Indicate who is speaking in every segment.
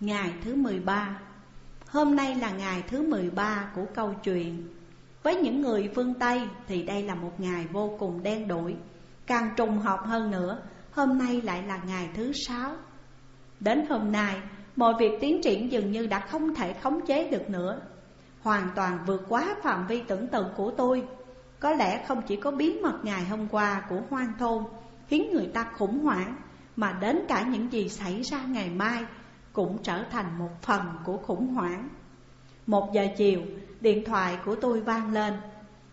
Speaker 1: Ngày thứ 13 Hôm nay là ngày thứ 13 của câu chuyện. Với những người phương Tây thì đây là một ngày vô cùng đen đủi. Càng trùng hợp hơn nữa, Hôm nay lại là ngày thứ sáu. Đến hôm nay, Mọi việc tiến triển dường như đã không thể khống chế được nữa. Hoàn toàn vượt quá phạm vi tưởng tượng của tôi. Có lẽ không chỉ có bí mật ngày hôm qua của hoang thôn Khiến người ta khủng hoảng, Mà đến cả những gì xảy ra ngày mai cũng trở thành một phần của khủng hoảng. Một giờ chiều, điện thoại của tôi vang lên.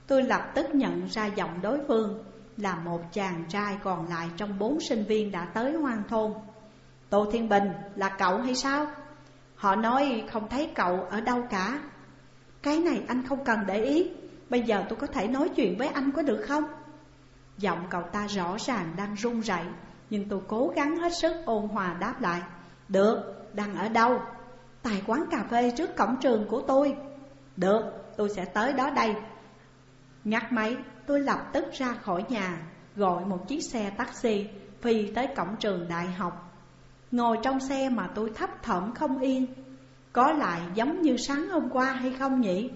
Speaker 1: Tôi lập tức nhận ra giọng đối phương Là một chàng trai còn lại trong bốn sinh viên đã tới hoang thôn. Tô Thiên Bình là cậu hay sao? Họ nói không thấy cậu ở đâu cả. Cái này anh không cần để ý. Bây giờ tôi có thể nói chuyện với anh có được không? Giọng cậu ta rõ ràng đang run rẩy Nhưng tôi cố gắng hết sức ôn hòa đáp lại. Được, đang ở đâu? Tại quán cà phê trước cổng trường của tôi. Được, tôi sẽ tới đó đây. Ngắt máy, tôi lập tức ra khỏi nhà Gọi một chiếc xe taxi Phi tới cổng trường đại học. Ngồi trong xe mà tôi thấp thỏm không yên. Có lại giống như sáng hôm qua hay không nhỉ?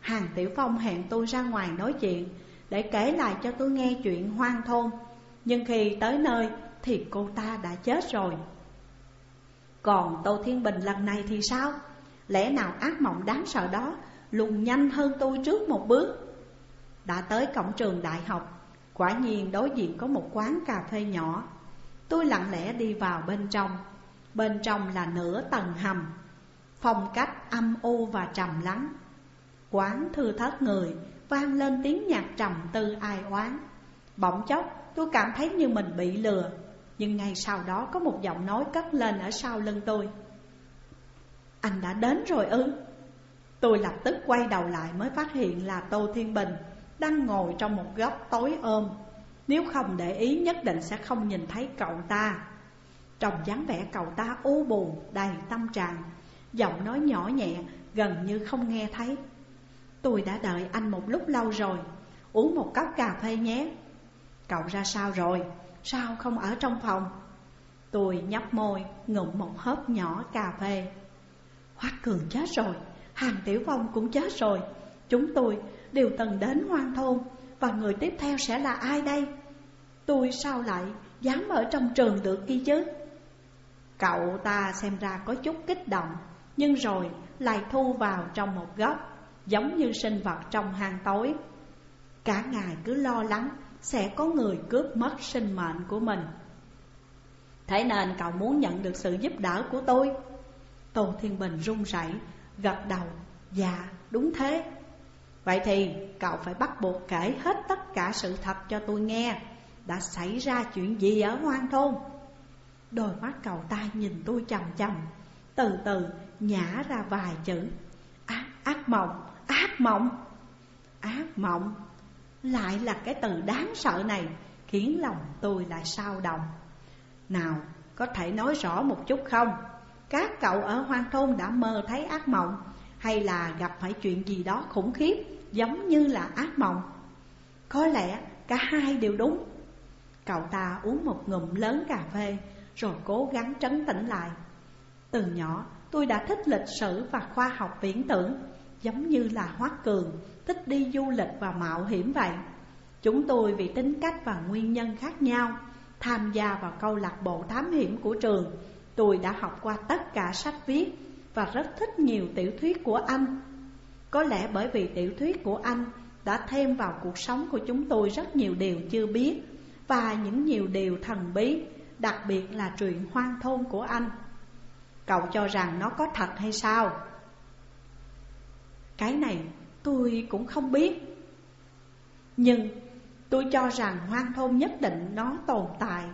Speaker 1: Hàng Tiểu Phong hẹn tôi ra ngoài nói chuyện Để kể lại cho tôi nghe chuyện hoang thôn. Nhưng khi tới nơi thì cô ta đã chết rồi. Còn Tô Thiên Bình lần này thì sao? Lẽ nào ác mộng đáng sợ đó lùn nhanh hơn tôi trước một bước? Đã tới cổng trường đại học, Quả nhiên đối diện có một quán cà phê nhỏ. Tôi lặng lẽ đi vào bên trong. Bên trong là nửa tầng hầm. Phong cách âm u và trầm lắng. Quán thư thất người, Vang lên tiếng nhạc trầm tư ai oán. Bỗng chốc, tôi cảm thấy như mình bị lừa. Nhưng ngay sau đó có một giọng nói cất lên ở sau lưng tôi. Anh đã đến rồi ư? Tôi lập tức quay đầu lại mới phát hiện là Tô Thiên Bình Đang ngồi trong một góc tối ôm. Nếu không để ý nhất định sẽ không nhìn thấy cậu ta. Trong dáng vẻ cậu ta u buồn, đầy tâm trạng. Giọng nói nhỏ nhẹ, gần như không nghe thấy. Tôi đã đợi anh một lúc lâu rồi. Uống một cốc cà phê nhé. Cậu ra sao rồi? Sao không ở trong phòng? Tôi nhấp môi, ngụm một hớp nhỏ cà phê Hoác Cường chết rồi, Hàng Tiểu Phong cũng chết rồi Chúng tôi đều từng đến hoang thôn và người tiếp theo sẽ là ai đây? Tôi sao lại dám ở trong trường được kia chứ? Cậu ta xem ra có chút kích động Nhưng rồi lại thu vào trong một góc Giống như sinh vật trong hang tối Cả ngày cứ lo lắng sẽ có người cướp mất sinh mệnh của mình. Thế nên cậu muốn nhận được sự giúp đỡ của tôi? Tô Thiên Bình run rẩy gật đầu Dạ đúng thế. Vậy thì cậu phải bắt buộc kể hết tất cả sự thật cho tôi nghe. Đã xảy ra chuyện gì ở hoang thôn? Đôi mắt cậu ta nhìn tôi chầm chầm Từ từ nhả ra vài chữ. Ác, ác mộng, ác mộng. Ác mộng? Lại là cái từ đáng sợ này, Khiến lòng tôi lại sao động. Nào, có thể nói rõ một chút không? Các cậu ở hoang thôn đã mơ thấy ác mộng, Hay là gặp phải chuyện gì đó khủng khiếp, giống như là ác mộng? Có lẽ cả hai đều đúng. Cậu ta uống một ngụm lớn cà phê, Rồi cố gắng trấn tĩnh lại. Từ nhỏ, tôi đã thích lịch sử và khoa học viễn tưởng Giống như là Hoắc Cường Thích đi du lịch và mạo hiểm vậy. Chúng tôi vì tính cách và nguyên nhân khác nhau Tham gia vào câu lạc bộ thám hiểm của trường. Tôi đã học qua tất cả sách viết Và rất thích nhiều tiểu thuyết của anh. Có lẽ bởi vì tiểu thuyết của anh đã thêm vào cuộc sống của chúng tôi rất nhiều điều chưa biết Và những nhiều điều thần bí, đặc biệt là truyện hoang thôn của anh. Cậu cho rằng nó có thật hay sao? Cái này tôi cũng không biết. Nhưng tôi cho rằng hoang thôn nhất định nó tồn tại.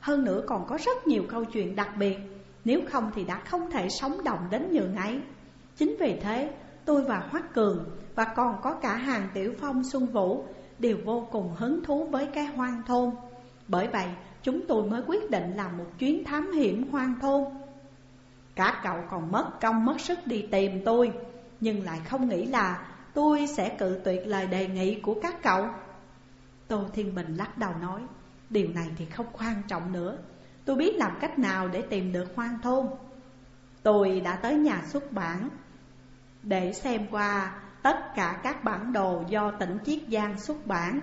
Speaker 1: Hơn nữa còn có rất nhiều câu chuyện đặc biệt. Nếu không thì đã không thể sống động đến nhường ấy. Chính vì thế tôi và Hoắc Cường và còn có cả hàng Tiểu Phong Xuân Vũ đều vô cùng hứng thú với cái hoang thôn. Bởi vậy, chúng tôi mới quyết định làm một chuyến thám hiểm hoang thôn. Cả cậu còn mất công mất sức đi tìm tôi, nhưng lại không nghĩ là tôi sẽ cự tuyệt lời đề nghị của các cậu. Tô Thiên Bình lắc đầu nói, điều này thì không quan trọng nữa. Tôi biết làm cách nào để tìm được hoang thôn. Tôi đã tới nhà xuất bản Để xem qua tất cả các bản đồ do tỉnh Chiết Giang xuất bản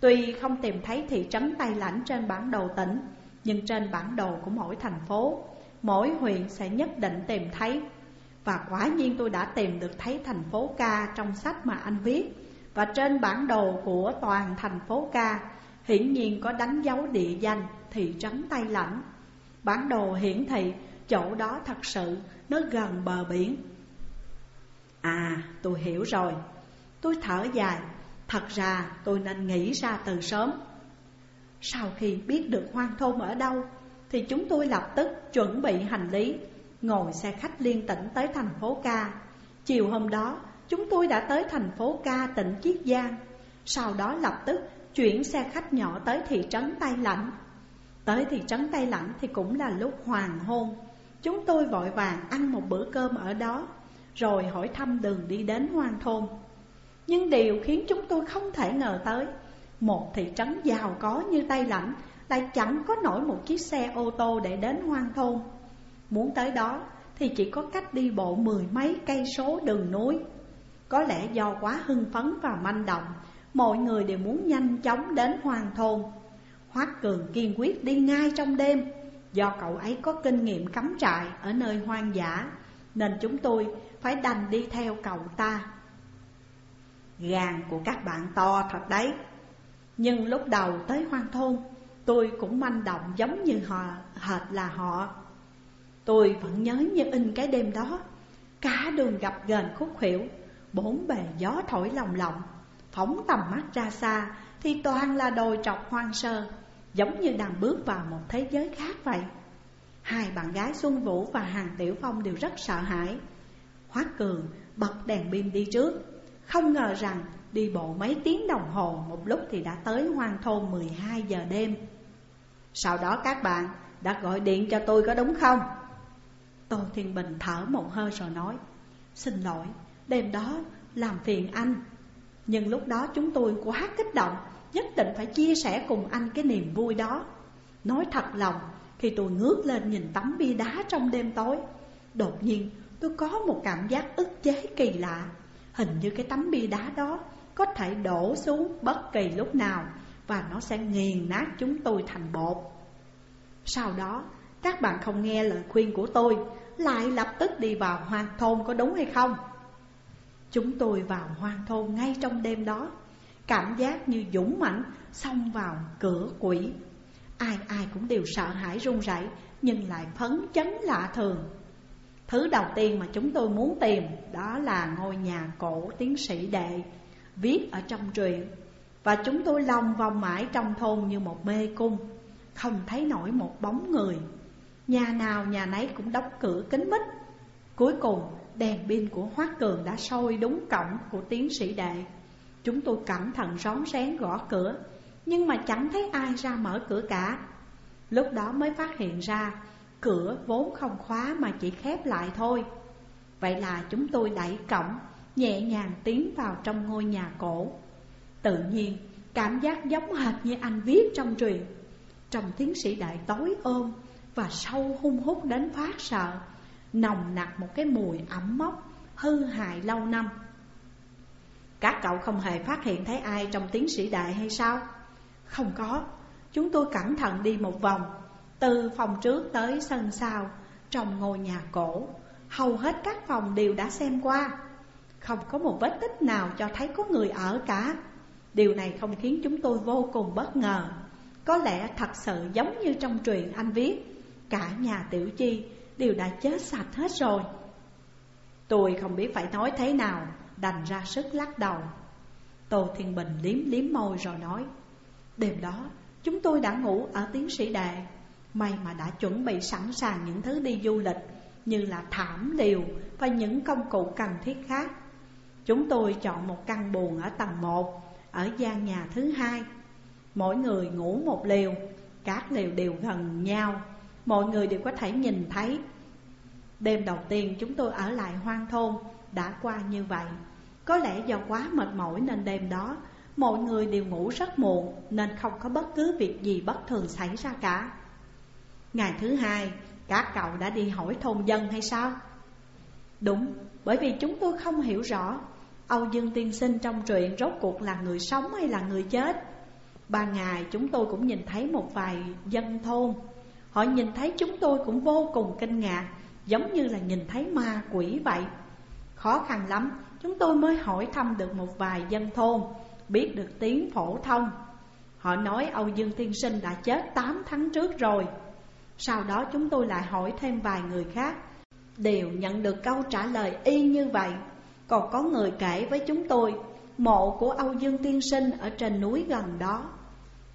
Speaker 1: Tuy không tìm thấy thị trấn Tây Lãnh trên bản đồ tỉnh Nhưng trên bản đồ của mỗi thành phố Mỗi huyện sẽ nhất định tìm thấy và quả nhiên tôi đã tìm được thấy thành phố ca trong sách mà anh viết. Và trên bản đồ của toàn thành phố ca, Hiển nhiên có đánh dấu địa danh thị trấn Tây Lãnh Bản đồ hiển thị chỗ đó thật sự nó gần bờ biển. À tôi hiểu rồi. Tôi thở dài. Thật ra tôi nên nghĩ ra từ sớm. Sau khi biết được hoang thôn ở đâu, Thì chúng tôi lập tức chuẩn bị hành lý. Ngồi xe khách liên tỉnh tới thành phố Ca. Chiều hôm đó, chúng tôi đã tới thành phố Ca, tỉnh Chiết Giang. Sau đó lập tức chuyển xe khách nhỏ tới thị trấn Tây Lãnh. Tới thị trấn Tây Lãnh thì cũng là lúc hoàng hôn. Chúng tôi vội vàng ăn một bữa cơm ở đó, Rồi hỏi thăm đường đi đến hoang thôn. Nhưng điều khiến chúng tôi không thể ngờ tới, Một thị trấn giàu có như Tây Lãnh Lại chẳng có nổi một chiếc xe ô tô để đến hoang thôn. Muốn tới đó thì chỉ có cách đi bộ mười mấy cây số đường núi. Có lẽ do quá hưng phấn và manh động Mọi người đều muốn nhanh chóng đến hoang thôn. Hoác Cường kiên quyết đi ngay trong đêm. Do cậu ấy có kinh nghiệm cắm trại ở nơi hoang dã Nên chúng tôi phải đành đi theo cậu ta. Gan của các bạn to thật đấy. Nhưng lúc đầu tới hoang thôn Tôi cũng manh động giống như họ, hệt là họ. Tôi vẫn nhớ như in cái đêm đó. Cả đường gặp gần khúc khuỷu Bốn bề gió thổi lồng lộng Phóng tầm mắt ra xa Thì toàn là đồi trọc hoang sơ, Giống như đang bước vào một thế giới khác vậy. Hai bạn gái Xuân Vũ và Hàng Tiểu Phong đều rất sợ hãi. Hoác Cường bật đèn pin đi trước. Không ngờ rằng đi bộ mấy tiếng đồng hồ Một lúc thì đã tới hoang thôn 12 giờ đêm. Sau đó các bạn đã gọi điện cho tôi có đúng không? Tô Thiên Bình thở một hơi rồi nói Xin lỗi, đêm đó làm phiền anh. Nhưng lúc đó chúng tôi quá kích động Nhất định phải chia sẻ cùng anh cái niềm vui đó. Nói thật lòng Khi tôi ngước lên nhìn tấm bia đá trong đêm tối Đột nhiên tôi có một cảm giác ức chế kỳ lạ. Hình như cái tấm bia đá đó Có thể đổ xuống bất kỳ lúc nào Và nó sẽ nghiền nát chúng tôi thành bột. Sau đó các bạn không nghe lời khuyên của tôi, Lại lập tức đi vào hoang thôn có đúng hay không? Chúng tôi vào hoang thôn ngay trong đêm đó. Cảm giác như dũng mãnh xông vào cửa quỷ. Ai ai cũng đều sợ hãi run rẩy, Nhưng lại phấn chấn lạ thường. Thứ đầu tiên mà chúng tôi muốn tìm Đó là ngôi nhà cổ tiến sĩ đệ Viết ở trong truyện Và chúng tôi lòng vòng mãi trong thôn như một mê cung, Không thấy nổi một bóng người. Nhà nào nhà nấy cũng đóng cửa kính mít. Cuối cùng, đèn pin của Hoác Cường đã sôi đúng cổng của tiến sĩ đệ. Chúng tôi cẩn thận rón rén gõ cửa, Nhưng mà chẳng thấy ai ra mở cửa cả. Lúc đó mới phát hiện ra, Cửa vốn không khóa mà chỉ khép lại thôi. Vậy là chúng tôi đẩy cổng, Nhẹ nhàng tiến vào trong ngôi nhà cổ. Tự nhiên, cảm giác giống hệt như anh viết trong truyền. Trong tiến sĩ đại tối ôm và sâu hung hút đến phát sợ Nồng nặc một cái mùi ẩm mốc Hư hại lâu năm. Các cậu không hề phát hiện thấy ai trong tiến sĩ đại hay sao? Không có, chúng tôi cẩn thận đi một vòng Từ phòng trước tới sân sau Trong ngôi nhà cổ. Hầu hết các phòng đều đã xem qua. Không có một vết tích nào cho thấy có người ở cả. Điều này không khiến chúng tôi vô cùng bất ngờ. Có lẽ thật sự giống như trong truyện anh viết Cả nhà tiểu chi đều đã chết sạch hết rồi. Tôi không biết phải nói thế nào, đành ra sức lắc đầu. Tô Thiên Bình liếm liếm môi rồi nói, Đêm đó, chúng tôi đã ngủ ở tiến sĩ đệ. May mà đã chuẩn bị sẵn sàng những thứ đi du lịch, Như là thảm liều và những công cụ cần thiết khác. Chúng tôi chọn một căn buồng ở tầng 1 Ở gian nhà thứ hai. Mỗi người ngủ một liều, Các liều đều gần nhau. Mọi người đều có thể nhìn thấy. Đêm đầu tiên chúng tôi ở lại hoang thôn Đã qua như vậy. Có lẽ do quá mệt mỏi nên đêm đó Mọi người đều ngủ rất muộn Nên không có bất cứ việc gì bất thường xảy ra cả. Ngày thứ hai Các cậu đã đi hỏi thôn dân hay sao? Đúng, bởi vì chúng tôi không hiểu rõ. Âu Dương Tiên Sinh trong truyện rốt cuộc là người sống hay là người chết? Ba ngày chúng tôi cũng nhìn thấy một vài dân thôn. Họ nhìn thấy chúng tôi cũng vô cùng kinh ngạc, Giống như là nhìn thấy ma quỷ vậy. Khó khăn lắm, Chúng tôi mới hỏi thăm được một vài dân thôn, Biết được tiếng phổ thông. Họ nói Âu Dương Tiên Sinh đã chết 8 tháng trước rồi. Sau đó chúng tôi lại hỏi thêm vài người khác, Đều nhận được câu trả lời y như vậy. Còn có người kể với chúng tôi, Mộ của Âu Dương Tiên Sinh ở trên núi gần đó.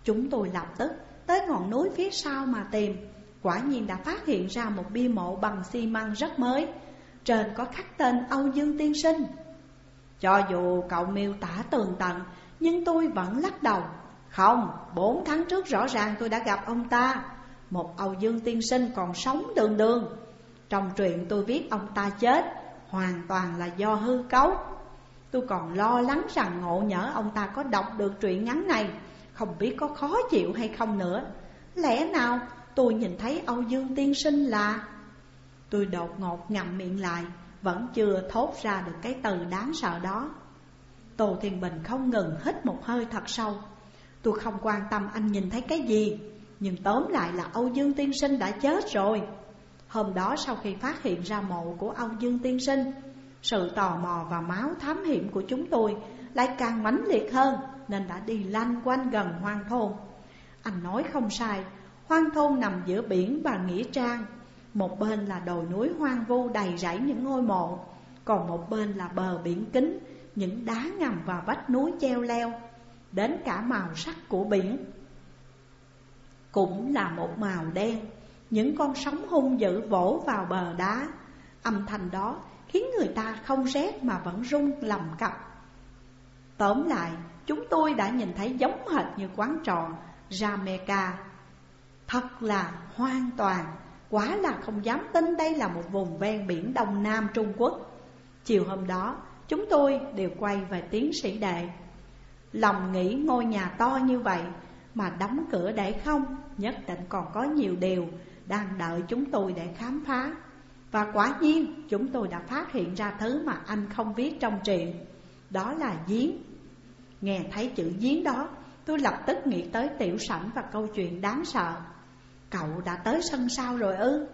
Speaker 1: Chúng tôi lập tức tới ngọn núi phía sau mà tìm. Quả nhiên đã phát hiện ra một bia mộ bằng xi măng rất mới. Trên có khắc tên Âu Dương Tiên Sinh. Cho dù cậu miêu tả tường tận Nhưng tôi vẫn lắc đầu. Không, bốn tháng trước rõ ràng tôi đã gặp ông ta. Một Âu Dương Tiên Sinh còn sống đường đường. Trong truyện tôi viết ông ta chết Hoàn toàn là do hư cấu. Tôi còn lo lắng rằng ngộ nhỡ ông ta có đọc được truyện ngắn này. Không biết có khó chịu hay không nữa. Lẽ nào tôi nhìn thấy Âu Dương tiên sinh là? Tôi đột ngột ngậm miệng lại, Vẫn chưa thốt ra được cái từ đáng sợ đó. Tô Thiên Bình không ngừng hít một hơi thật sâu. Tôi không quan tâm anh nhìn thấy cái gì, Nhưng tóm lại là Âu Dương tiên sinh đã chết rồi. Hôm đó sau khi phát hiện ra mộ của Âu Dương tiên sinh, Sự tò mò và máu thám hiểm của chúng tôi Lại càng mãnh liệt hơn. Nên đã đi lanh quanh gần hoang thôn. Anh nói không sai Hoang thôn nằm giữa biển và Nghĩa Trang. Một bên là đồi núi hoang vu đầy rẫy những ngôi mộ Còn một bên là bờ biển kính Những đá ngầm và vách núi treo leo Đến cả màu sắc của biển. Cũng là một màu đen Những con sóng hung dữ vỗ vào bờ đá. Âm thanh đó khiến người ta không rét mà vẫn rung lầm cập. Tóm lại, chúng tôi đã nhìn thấy giống hệt như quán trọ Jamaica. Thật là hoàn toàn, Quá là không dám tin đây là một vùng ven biển Đông Nam Trung Quốc. Chiều hôm đó, chúng tôi đều quay về tiến sĩ đệ. Lòng nghĩ ngôi nhà to như vậy Mà đóng cửa để không, Nhất định còn có nhiều điều Đang đợi chúng tôi để khám phá. Và quả nhiên, chúng tôi đã phát hiện ra thứ mà anh không viết trong truyện, Đó là giếng. Nghe thấy chữ giếng đó Tôi lập tức nghĩ tới tiểu sảnh và câu chuyện đáng sợ. Cậu đã tới sân sau rồi ư?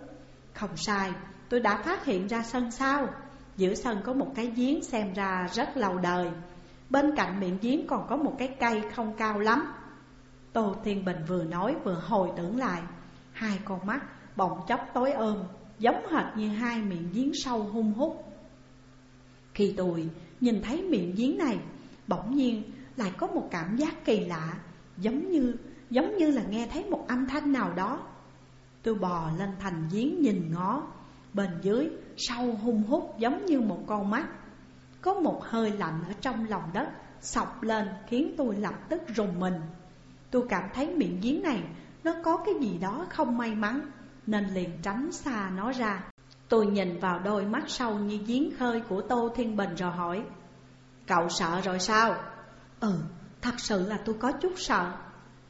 Speaker 1: Không sai, tôi đã phát hiện ra sân sau Giữa sân có một cái giếng xem ra rất lâu đời. Bên cạnh miệng giếng còn có một cái cây không cao lắm. Tô Thiên Bình vừa nói vừa hồi tưởng lại. Hai con mắt bỗng chốc tối ôm Giống hệt như hai miệng giếng sâu hung hút. Khi tôi nhìn thấy miệng giếng này Bỗng nhiên lại có một cảm giác kỳ lạ, Giống như giống như là nghe thấy một âm thanh nào đó. Tôi bò lên thành giếng nhìn ngó, Bên dưới sâu hung hút giống như một con mắt. Có một hơi lạnh ở trong lòng đất Sọc lên khiến tôi lập tức rùng mình. Tôi cảm thấy miệng giếng này Nó có cái gì đó không may mắn, Nên liền tránh xa nó ra. Tôi nhìn vào đôi mắt sâu như giếng khơi của Tô Thiên Bình rồi hỏi Cậu sợ rồi sao? Ừ, thật sự là tôi có chút sợ.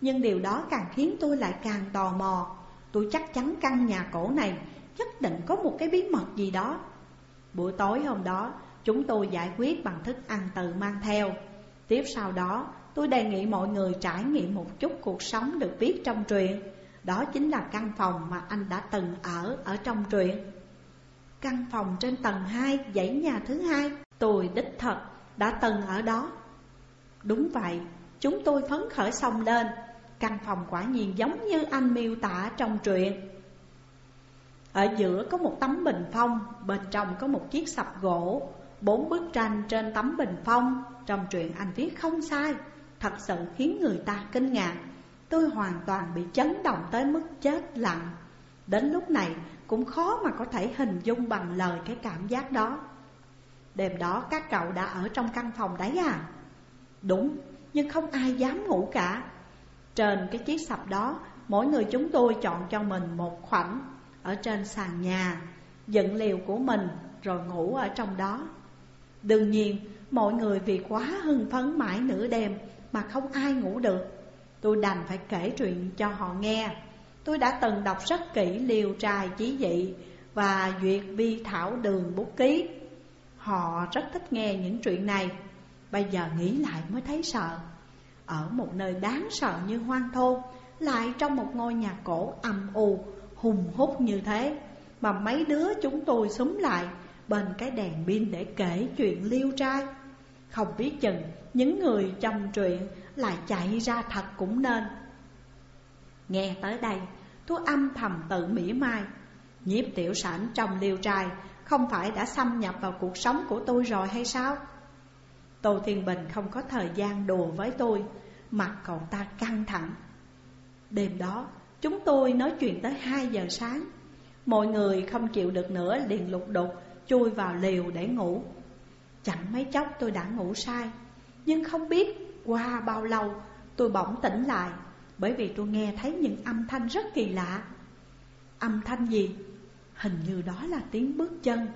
Speaker 1: Nhưng điều đó càng khiến tôi lại càng tò mò. Tôi chắc chắn căn nhà cổ này nhất định có một cái bí mật gì đó. Buổi tối hôm đó chúng tôi giải quyết bằng thức ăn tự mang theo. Tiếp sau đó tôi đề nghị mọi người trải nghiệm một chút cuộc sống được viết trong truyện. Đó chính là căn phòng mà anh đã từng ở ở trong truyện. Căn phòng trên tầng 2 dãy nhà thứ hai. Tôi đích thật đã từng ở đó. Đúng vậy, chúng tôi phấn khởi xông lên. Căn phòng quả nhiên giống như anh miêu tả trong truyện. Ở giữa có một tấm bình phong Bên trong có một chiếc sập gỗ. Bốn bức tranh trên tấm bình phong Trong truyện anh viết không sai. Thật sự khiến người ta kinh ngạc. Tôi hoàn toàn bị chấn động tới mức chết lặng. Đến lúc này cũng khó mà có thể hình dung bằng lời cái cảm giác đó. Đêm đó các cậu đã ở trong căn phòng đấy à? Đúng, nhưng không ai dám ngủ cả. Trên cái chiếc sập đó Mỗi người chúng tôi chọn cho mình một khoảnh Ở trên sàn nhà Dựng liều của mình Rồi ngủ ở trong đó. Đương nhiên mọi người vì quá hưng phấn mãi nửa đêm Mà không ai ngủ được. Tôi đành phải kể chuyện cho họ nghe. Tôi đã từng đọc rất kỹ liều trai chí dị Và duyệt vi thảo đường bút ký. Họ rất thích nghe những chuyện này. Bây giờ nghĩ lại mới thấy sợ. Ở một nơi đáng sợ như hoang thôn, Lại trong một ngôi nhà cổ âm u, Hùng hút như thế, Mà mấy đứa chúng tôi súng lại Bên cái đèn pin để kể chuyện liêu trai. Không biết chừng những người trong truyện Lại chạy ra thật cũng nên. Nghe tới đây, tôi âm thầm tự mỉa mai. Nhiếp tiểu sản trong liêu trai không phải đã xâm nhập vào cuộc sống của tôi rồi hay sao? Tô Thiên Bình không có thời gian đùa với tôi, Mặt cậu ta căng thẳng Đêm đó, chúng tôi nói chuyện tới 2 giờ sáng Mọi người không chịu được nữa, liền lục đục, Chui vào liều để ngủ Chẳng mấy chốc tôi đã ngủ sai, Nhưng không biết qua bao lâu tôi bỗng tỉnh lại, Bởi vì tôi nghe thấy những âm thanh rất kỳ lạ Âm thanh gì? Hình như đó là tiếng bước chân.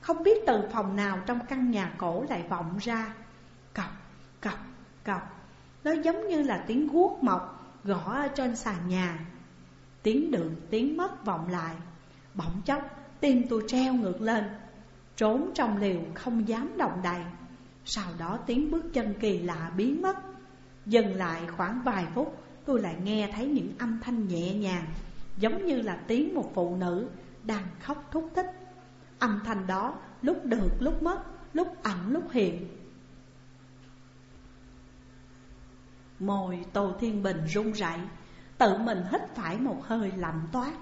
Speaker 1: Không biết từ phòng nào trong căn nhà cổ lại vọng ra. Cọc, cọc, cọc. Nó giống như là tiếng guốc mọc gõ ở trên sàn nhà. Tiếng đường, tiếng mất vọng lại. Bỗng chốc, tim tôi treo ngược lên. Trốn trong liều không dám động đậy. Sau đó tiếng bước chân kỳ lạ biến mất. Dừng lại khoảng vài phút Tôi lại nghe thấy những âm thanh nhẹ nhàng Giống như là tiếng một phụ nữ đang khóc thúc thích. Âm thanh đó lúc được lúc mất Lúc ẩn lúc hiện. Môi Tô Thiên Bình run rẩy, Tự mình hít phải một hơi lạnh toát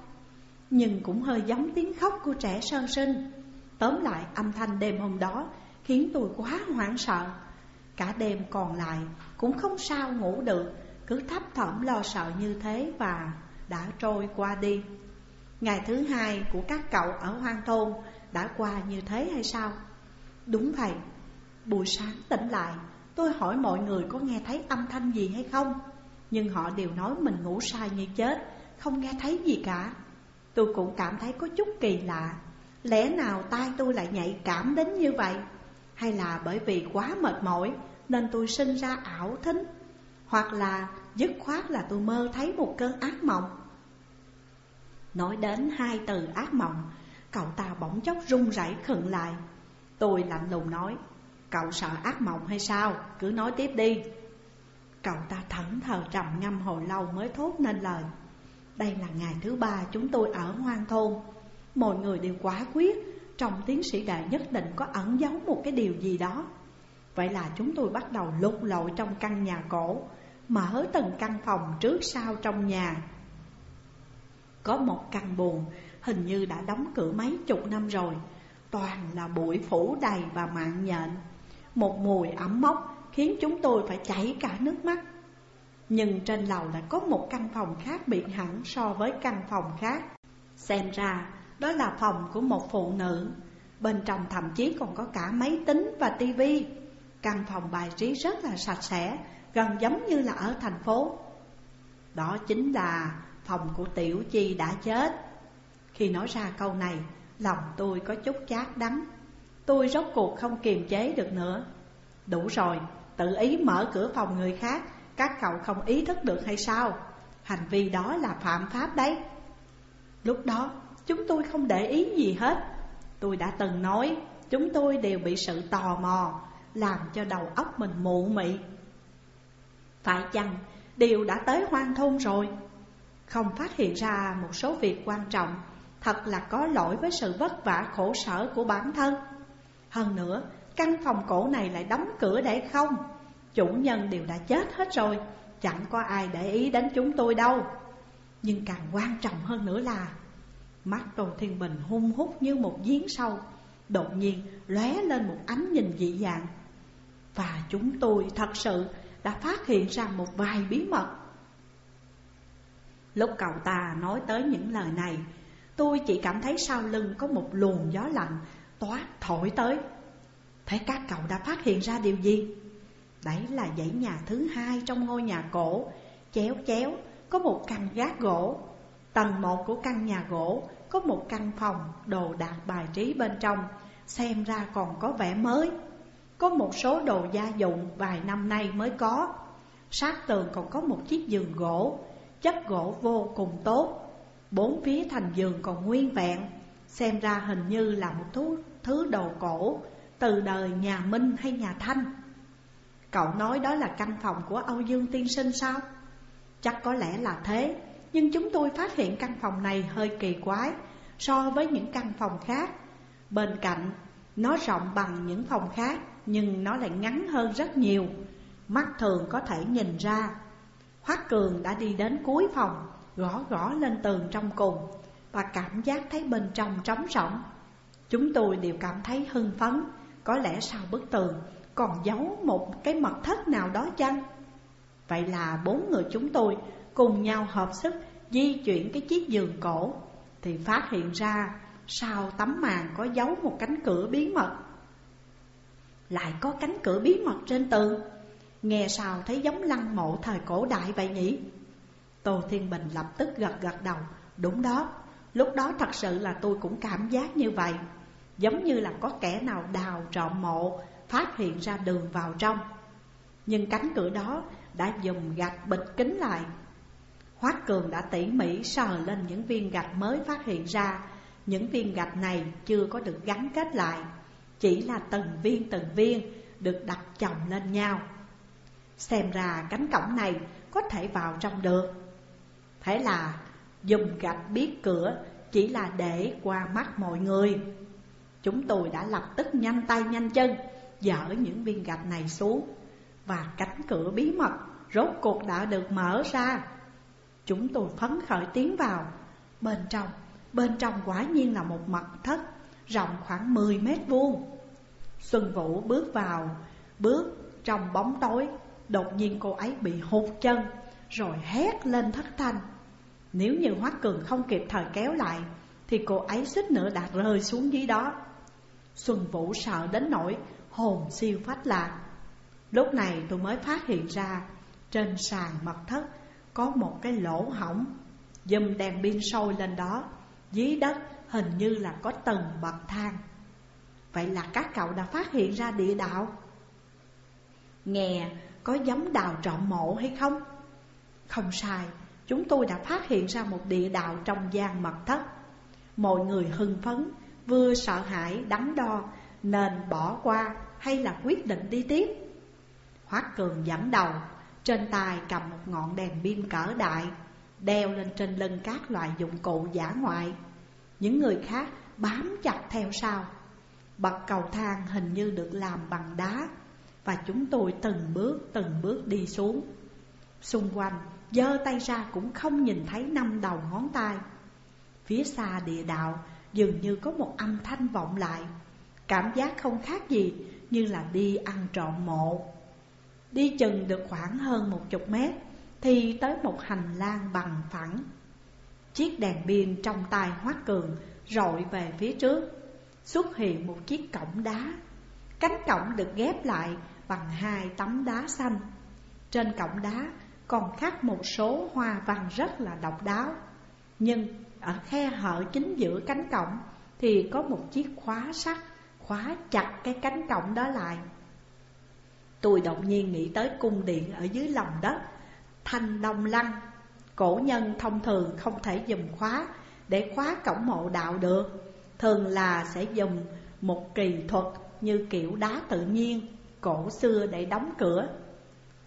Speaker 1: Nhưng cũng hơi giống tiếng khóc của trẻ sơ sinh. Tóm lại âm thanh đêm hôm đó Khiến tôi quá hoảng sợ. Cả đêm còn lại cũng không sao ngủ được Cứ thấp thỏm lo sợ như thế và đã trôi qua đi. Ngày thứ hai của các cậu ở hoang thôn đã qua như thế hay sao? Đúng vậy, buổi sáng tỉnh lại Tôi hỏi mọi người có nghe thấy âm thanh gì hay không? Nhưng họ đều nói mình ngủ sai như chết Không nghe thấy gì cả. Tôi cũng cảm thấy có chút kỳ lạ. Lẽ nào tai tôi lại nhạy cảm đến như vậy? Hay là bởi vì quá mệt mỏi Nên tôi sinh ra ảo thính? Hoặc là dứt khoát là tôi mơ thấy một cơn ác mộng? Nói đến hai từ ác mộng, Cậu ta bỗng chốc run rẩy khựng lại. Tôi lạnh lùng nói, Cậu sợ ác mộng hay sao? Cứ nói tiếp đi. Cậu ta thẫn thờ trầm ngâm hồi lâu mới thốt nên lời, Đây là ngày thứ ba chúng tôi ở hoang thôn. Mọi người đều quá quyết, Trong tiến sĩ đại nhất định có ẩn giấu một cái điều gì đó. Vậy là chúng tôi bắt đầu lục lội trong căn nhà cổ, Mở từng căn phòng trước sau trong nhà. Có một căn buồn, hình như đã đóng cửa mấy chục năm rồi. Toàn là bụi phủ đầy và mạng nhện. Một mùi ẩm mốc khiến chúng tôi phải chảy cả nước mắt. Nhưng trên lầu lại có một căn phòng khác biệt hẳn so với căn phòng khác. Xem ra, đó là phòng của một phụ nữ. Bên trong thậm chí còn có cả máy tính và tivi Căn phòng bài trí rất là sạch sẽ, Gần giống như là ở thành phố. Đó chính là phòng của Tiểu Chi đã chết. Khi nói ra câu này Lòng tôi có chút chát đắng. Tôi rốt cuộc không kiềm chế được nữa. Đủ rồi, tự ý mở cửa phòng người khác Các cậu không ý thức được hay sao? Hành vi đó là phạm pháp đấy. Lúc đó chúng tôi không để ý gì hết. Tôi đã từng nói Chúng tôi đều bị sự tò mò Làm cho đầu óc mình mụ mị. Phải chăng điều đã tới hoang thôn rồi? Không phát hiện ra một số việc quan trọng. Thật là có lỗi với sự vất vả khổ sở của bản thân. Hơn nữa, căn phòng cổ này lại đóng cửa để không. Chủ nhân đều đã chết hết rồi Chẳng có ai để ý đến chúng tôi đâu. Nhưng càng quan trọng hơn nữa là Mắt Tô Thiên Bình hung hút như một giếng sâu Đột nhiên lóe lên một ánh nhìn dị dạng. Và chúng tôi thật sự đã phát hiện ra một vài bí mật. Lúc cậu ta nói tới những lời này, Tôi chỉ cảm thấy sau lưng có một luồng gió lạnh toát thổi tới. Thấy các cậu đã phát hiện ra điều gì? Đấy là dãy nhà thứ hai trong ngôi nhà cổ. Chéo chéo, có một căn gác gỗ. Tầng một của căn nhà gỗ có một căn phòng đồ đạc bài trí bên trong. Xem ra còn có vẻ mới. Có một số đồ gia dụng vài năm nay mới có. Sát tường còn có một chiếc giường gỗ chất gỗ vô cùng tốt. Bốn phía thành giường còn nguyên vẹn. Xem ra hình như là một thứ, thứ đồ cổ Từ đời nhà Minh hay nhà Thanh. Cậu nói đó là căn phòng của Âu Dương Tiên Sinh sao? Chắc có lẽ là thế Nhưng chúng tôi phát hiện căn phòng này hơi kỳ quái So với những căn phòng khác. Bên cạnh nó rộng bằng những phòng khác Nhưng nó lại ngắn hơn rất nhiều. Mắt thường có thể nhìn ra. Hoắc Cường đã đi đến cuối phòng, Gõ gõ lên tường trong cùng Và cảm giác thấy bên trong trống rỗng. Chúng tôi đều cảm thấy hưng phấn, Có lẽ sau bức tường còn giấu một cái mật thất nào đó chăng? Vậy là bốn người chúng tôi cùng nhau hợp sức di chuyển cái chiếc giường cổ, Thì phát hiện ra sau tấm màn có giấu một cánh cửa bí mật. Lại có cánh cửa bí mật trên tường. Nghe sao thấy giống lăng mộ thời cổ đại vậy nhỉ? Tô Thiên Bình lập tức gật gật đầu. Đúng đó, lúc đó thật sự là tôi cũng cảm giác như vậy. Giống như là có kẻ nào đào trộm mộ Phát hiện ra đường vào trong. Nhưng cánh cửa đó đã dùng gạch bịch kín lại. Hoác Cường đã tỉ mỉ sờ lên những viên gạch mới phát hiện ra. Những viên gạch này chưa có được gắn kết lại Chỉ là từng viên từng viên được đặt chồng lên nhau. Xem ra cánh cổng này có thể vào trong được. Thế là dùng gạch biết cửa chỉ là để qua mắt mọi người. Chúng tôi đã lập tức nhanh tay nhanh chân Dỡ những viên gạch này xuống Và cánh cửa bí mật rốt cuộc đã được mở ra. Chúng tôi phấn khởi tiến vào. Bên trong, bên trong quả nhiên là một mật thất Rộng khoảng 10 mét vuông. Xuân Vũ bước vào, bước trong bóng tối. Đột nhiên cô ấy bị hụt chân, Rồi hét lên thất thanh. Nếu như Hoác Cường không kịp thời kéo lại, Thì cô ấy suýt nữa đã rơi xuống dưới đó. Xuân Vũ sợ đến nỗi hồn siêu phách lạc. Lúc này tôi mới phát hiện ra, Trên sàn mật thất có một cái lỗ hỏng Dùm đèn pin sôi lên đó, Dưới đất hình như là có tầng bậc thang. Vậy là các cậu đã phát hiện ra địa đạo. Nghe có giống đào trộm mộ hay không? Không sai, chúng tôi đã phát hiện ra một địa đạo trong gian mật thất. Mọi người hưng phấn, vừa sợ hãi đắn đo Nên bỏ qua hay là quyết định đi tiếp. Hoác Cường giảm đầu Trên tay cầm một ngọn đèn pin cỡ đại Đeo lên trên lưng các loại dụng cụ giả ngoại. Những người khác bám chặt theo sau. Bậc cầu thang hình như được làm bằng đá và chúng tôi từng bước từng bước đi xuống. Xung quanh, giơ tay ra cũng không nhìn thấy năm đầu ngón tay. Phía xa địa đạo, dường như có một âm thanh vọng lại. Cảm giác không khác gì như là đi ăn trộm mộ. Đi chừng được khoảng hơn một chục mét, Thì tới một hành lang bằng phẳng. Chiếc đèn pin trong tay Hoác Cường rọi về phía trước. Xuất hiện một chiếc cổng đá. Cánh cổng được ghép lại bằng hai tấm đá xanh. Trên cổng đá còn khắc một số hoa văn rất là độc đáo. Nhưng ở khe hở chính giữa cánh cổng Thì có một chiếc khóa sắt khóa chặt cái cánh cổng đó lại. Tôi đột nhiên nghĩ tới cung điện ở dưới lòng đất, Thanh Đông Lăng. Cổ nhân thông thường không thể dùng khóa để khóa cổng mộ đạo được, Thường là sẽ dùng một kỳ thuật như kiểu đá tự nhiên. Cổ xưa để đóng cửa.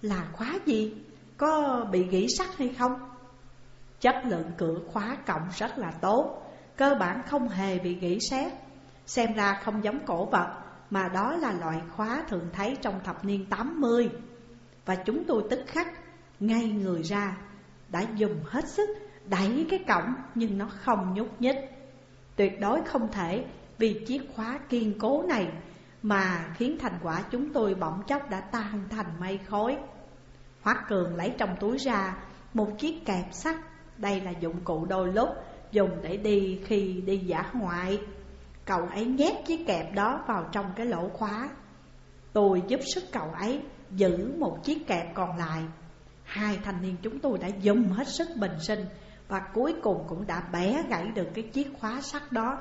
Speaker 1: Là khóa gì? Có bị gỉ sắt hay không? Chất lượng cửa khóa cổng rất là tốt. Cơ bản không hề bị gỉ sét. Xem ra không giống cổ vật, Mà đó là loại khóa thường thấy trong thập niên 80 Và chúng tôi tức khắc, ngay người ra, Đã dùng hết sức đẩy cái cổng Nhưng nó không nhúc nhích. Tuyệt đối không thể, vì chiếc khóa kiên cố này mà khiến thành quả chúng tôi bỗng chốc đã tan thành mây khói. Hoắc Cường lấy trong túi ra một chiếc kẹp sắt. Đây là dụng cụ đôi lúc dùng để đi khi đi giả ngoại. Cậu ấy nhét chiếc kẹp đó vào trong cái lỗ khóa. Tôi giúp sức cậu ấy giữ một chiếc kẹp còn lại. Hai thanh niên chúng tôi đã dùng hết sức bình sinh Và cuối cùng cũng đã bẻ gãy được cái chiếc khóa sắt đó.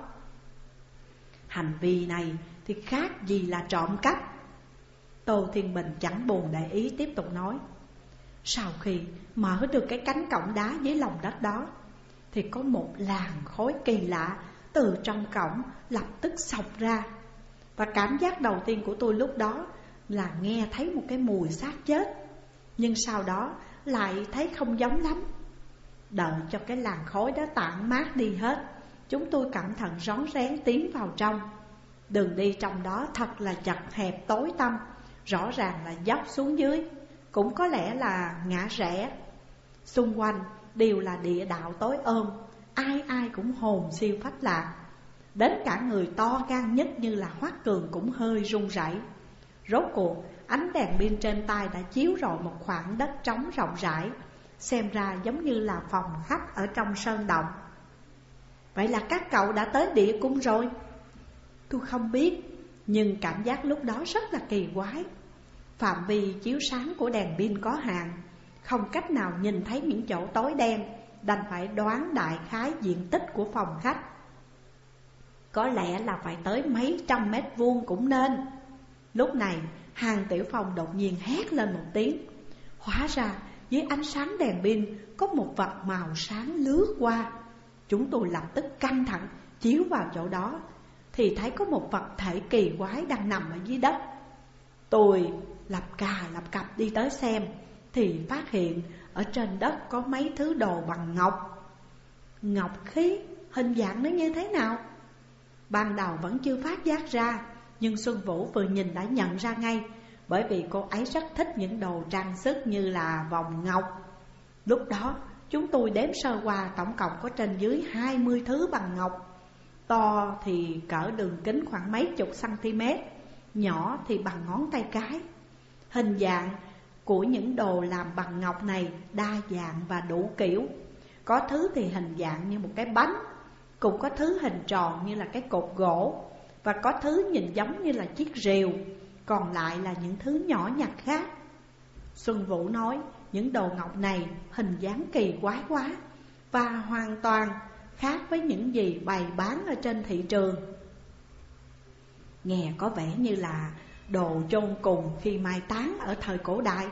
Speaker 1: Hành vi này thì khác gì là trộm cắp? Tô Thiên Bình chẳng buồn để ý tiếp tục nói. Sau khi mở được cái cánh cổng đá dưới lòng đất đó, Thì có một làn khói kỳ lạ từ trong cổng lập tức sọc ra. Và cảm giác đầu tiên của tôi lúc đó là nghe thấy một cái mùi xác chết, Nhưng sau đó lại thấy không giống lắm. Đợi cho cái làn khói đó tản mát đi hết, Chúng tôi cẩn thận rón rén tiến vào trong. Đường đi trong đó, thật là chặt hẹp tối tăm. Rõ ràng là dốc xuống dưới, Cũng có lẽ là ngã rẽ. Xung quanh đều là địa đạo tối ôm, Ai ai cũng hồn siêu phách lạc. Đến cả người to gan nhất như là Hoác Cường cũng hơi run rẩy. Rốt cuộc, ánh đèn pin trên tay đã chiếu rọi một khoảng đất trống rộng rãi, Xem ra giống như là phòng khách ở trong sơn động. Vậy là các cậu đã tới địa cung rồi? Tôi không biết, Nhưng cảm giác lúc đó rất là kỳ quái. Phạm vi chiếu sáng của đèn pin có hạn, Không cách nào nhìn thấy những chỗ tối đen, Đành phải đoán đại khái diện tích của phòng khách. Có lẽ là phải tới mấy trăm mét vuông cũng nên. Lúc này, hàng tiểu phòng đột nhiên hét lên một tiếng. Hóa ra, dưới ánh sáng đèn pin có một vật màu sáng lướt qua. Chúng tôi lập tức căng thẳng, chiếu vào chỗ đó thì thấy có một vật thể kỳ quái đang nằm ở dưới đất. Tôi lập cà lập cặp đi tới xem Thì phát hiện ở trên đất có mấy thứ đồ bằng ngọc. Ngọc khí, hình dạng nó như thế nào? Ban đầu vẫn chưa phát giác ra Nhưng Xuân Vũ vừa nhìn đã nhận ra ngay Bởi vì cô ấy rất thích những đồ trang sức như là vòng ngọc. Lúc đó chúng tôi đếm sơ qua tổng cộng có trên dưới 20 thứ bằng ngọc. To thì cỡ đường kính khoảng mấy chục cm Nhỏ thì bằng ngón tay cái. Hình dạng của những đồ làm bằng ngọc này đa dạng và đủ kiểu. Có thứ thì hình dạng như một cái bánh, Cũng có thứ hình tròn như là cái cột gỗ, Và có thứ nhìn giống như là chiếc rìu, Còn lại là những thứ nhỏ nhặt khác. Xuân Vũ nói, những đồ ngọc này hình dáng kỳ quái quá Và hoàn toàn khác với những gì bày bán ở trên thị trường. Nghe có vẻ như là đồ chôn cùng khi mai táng ở thời cổ đại.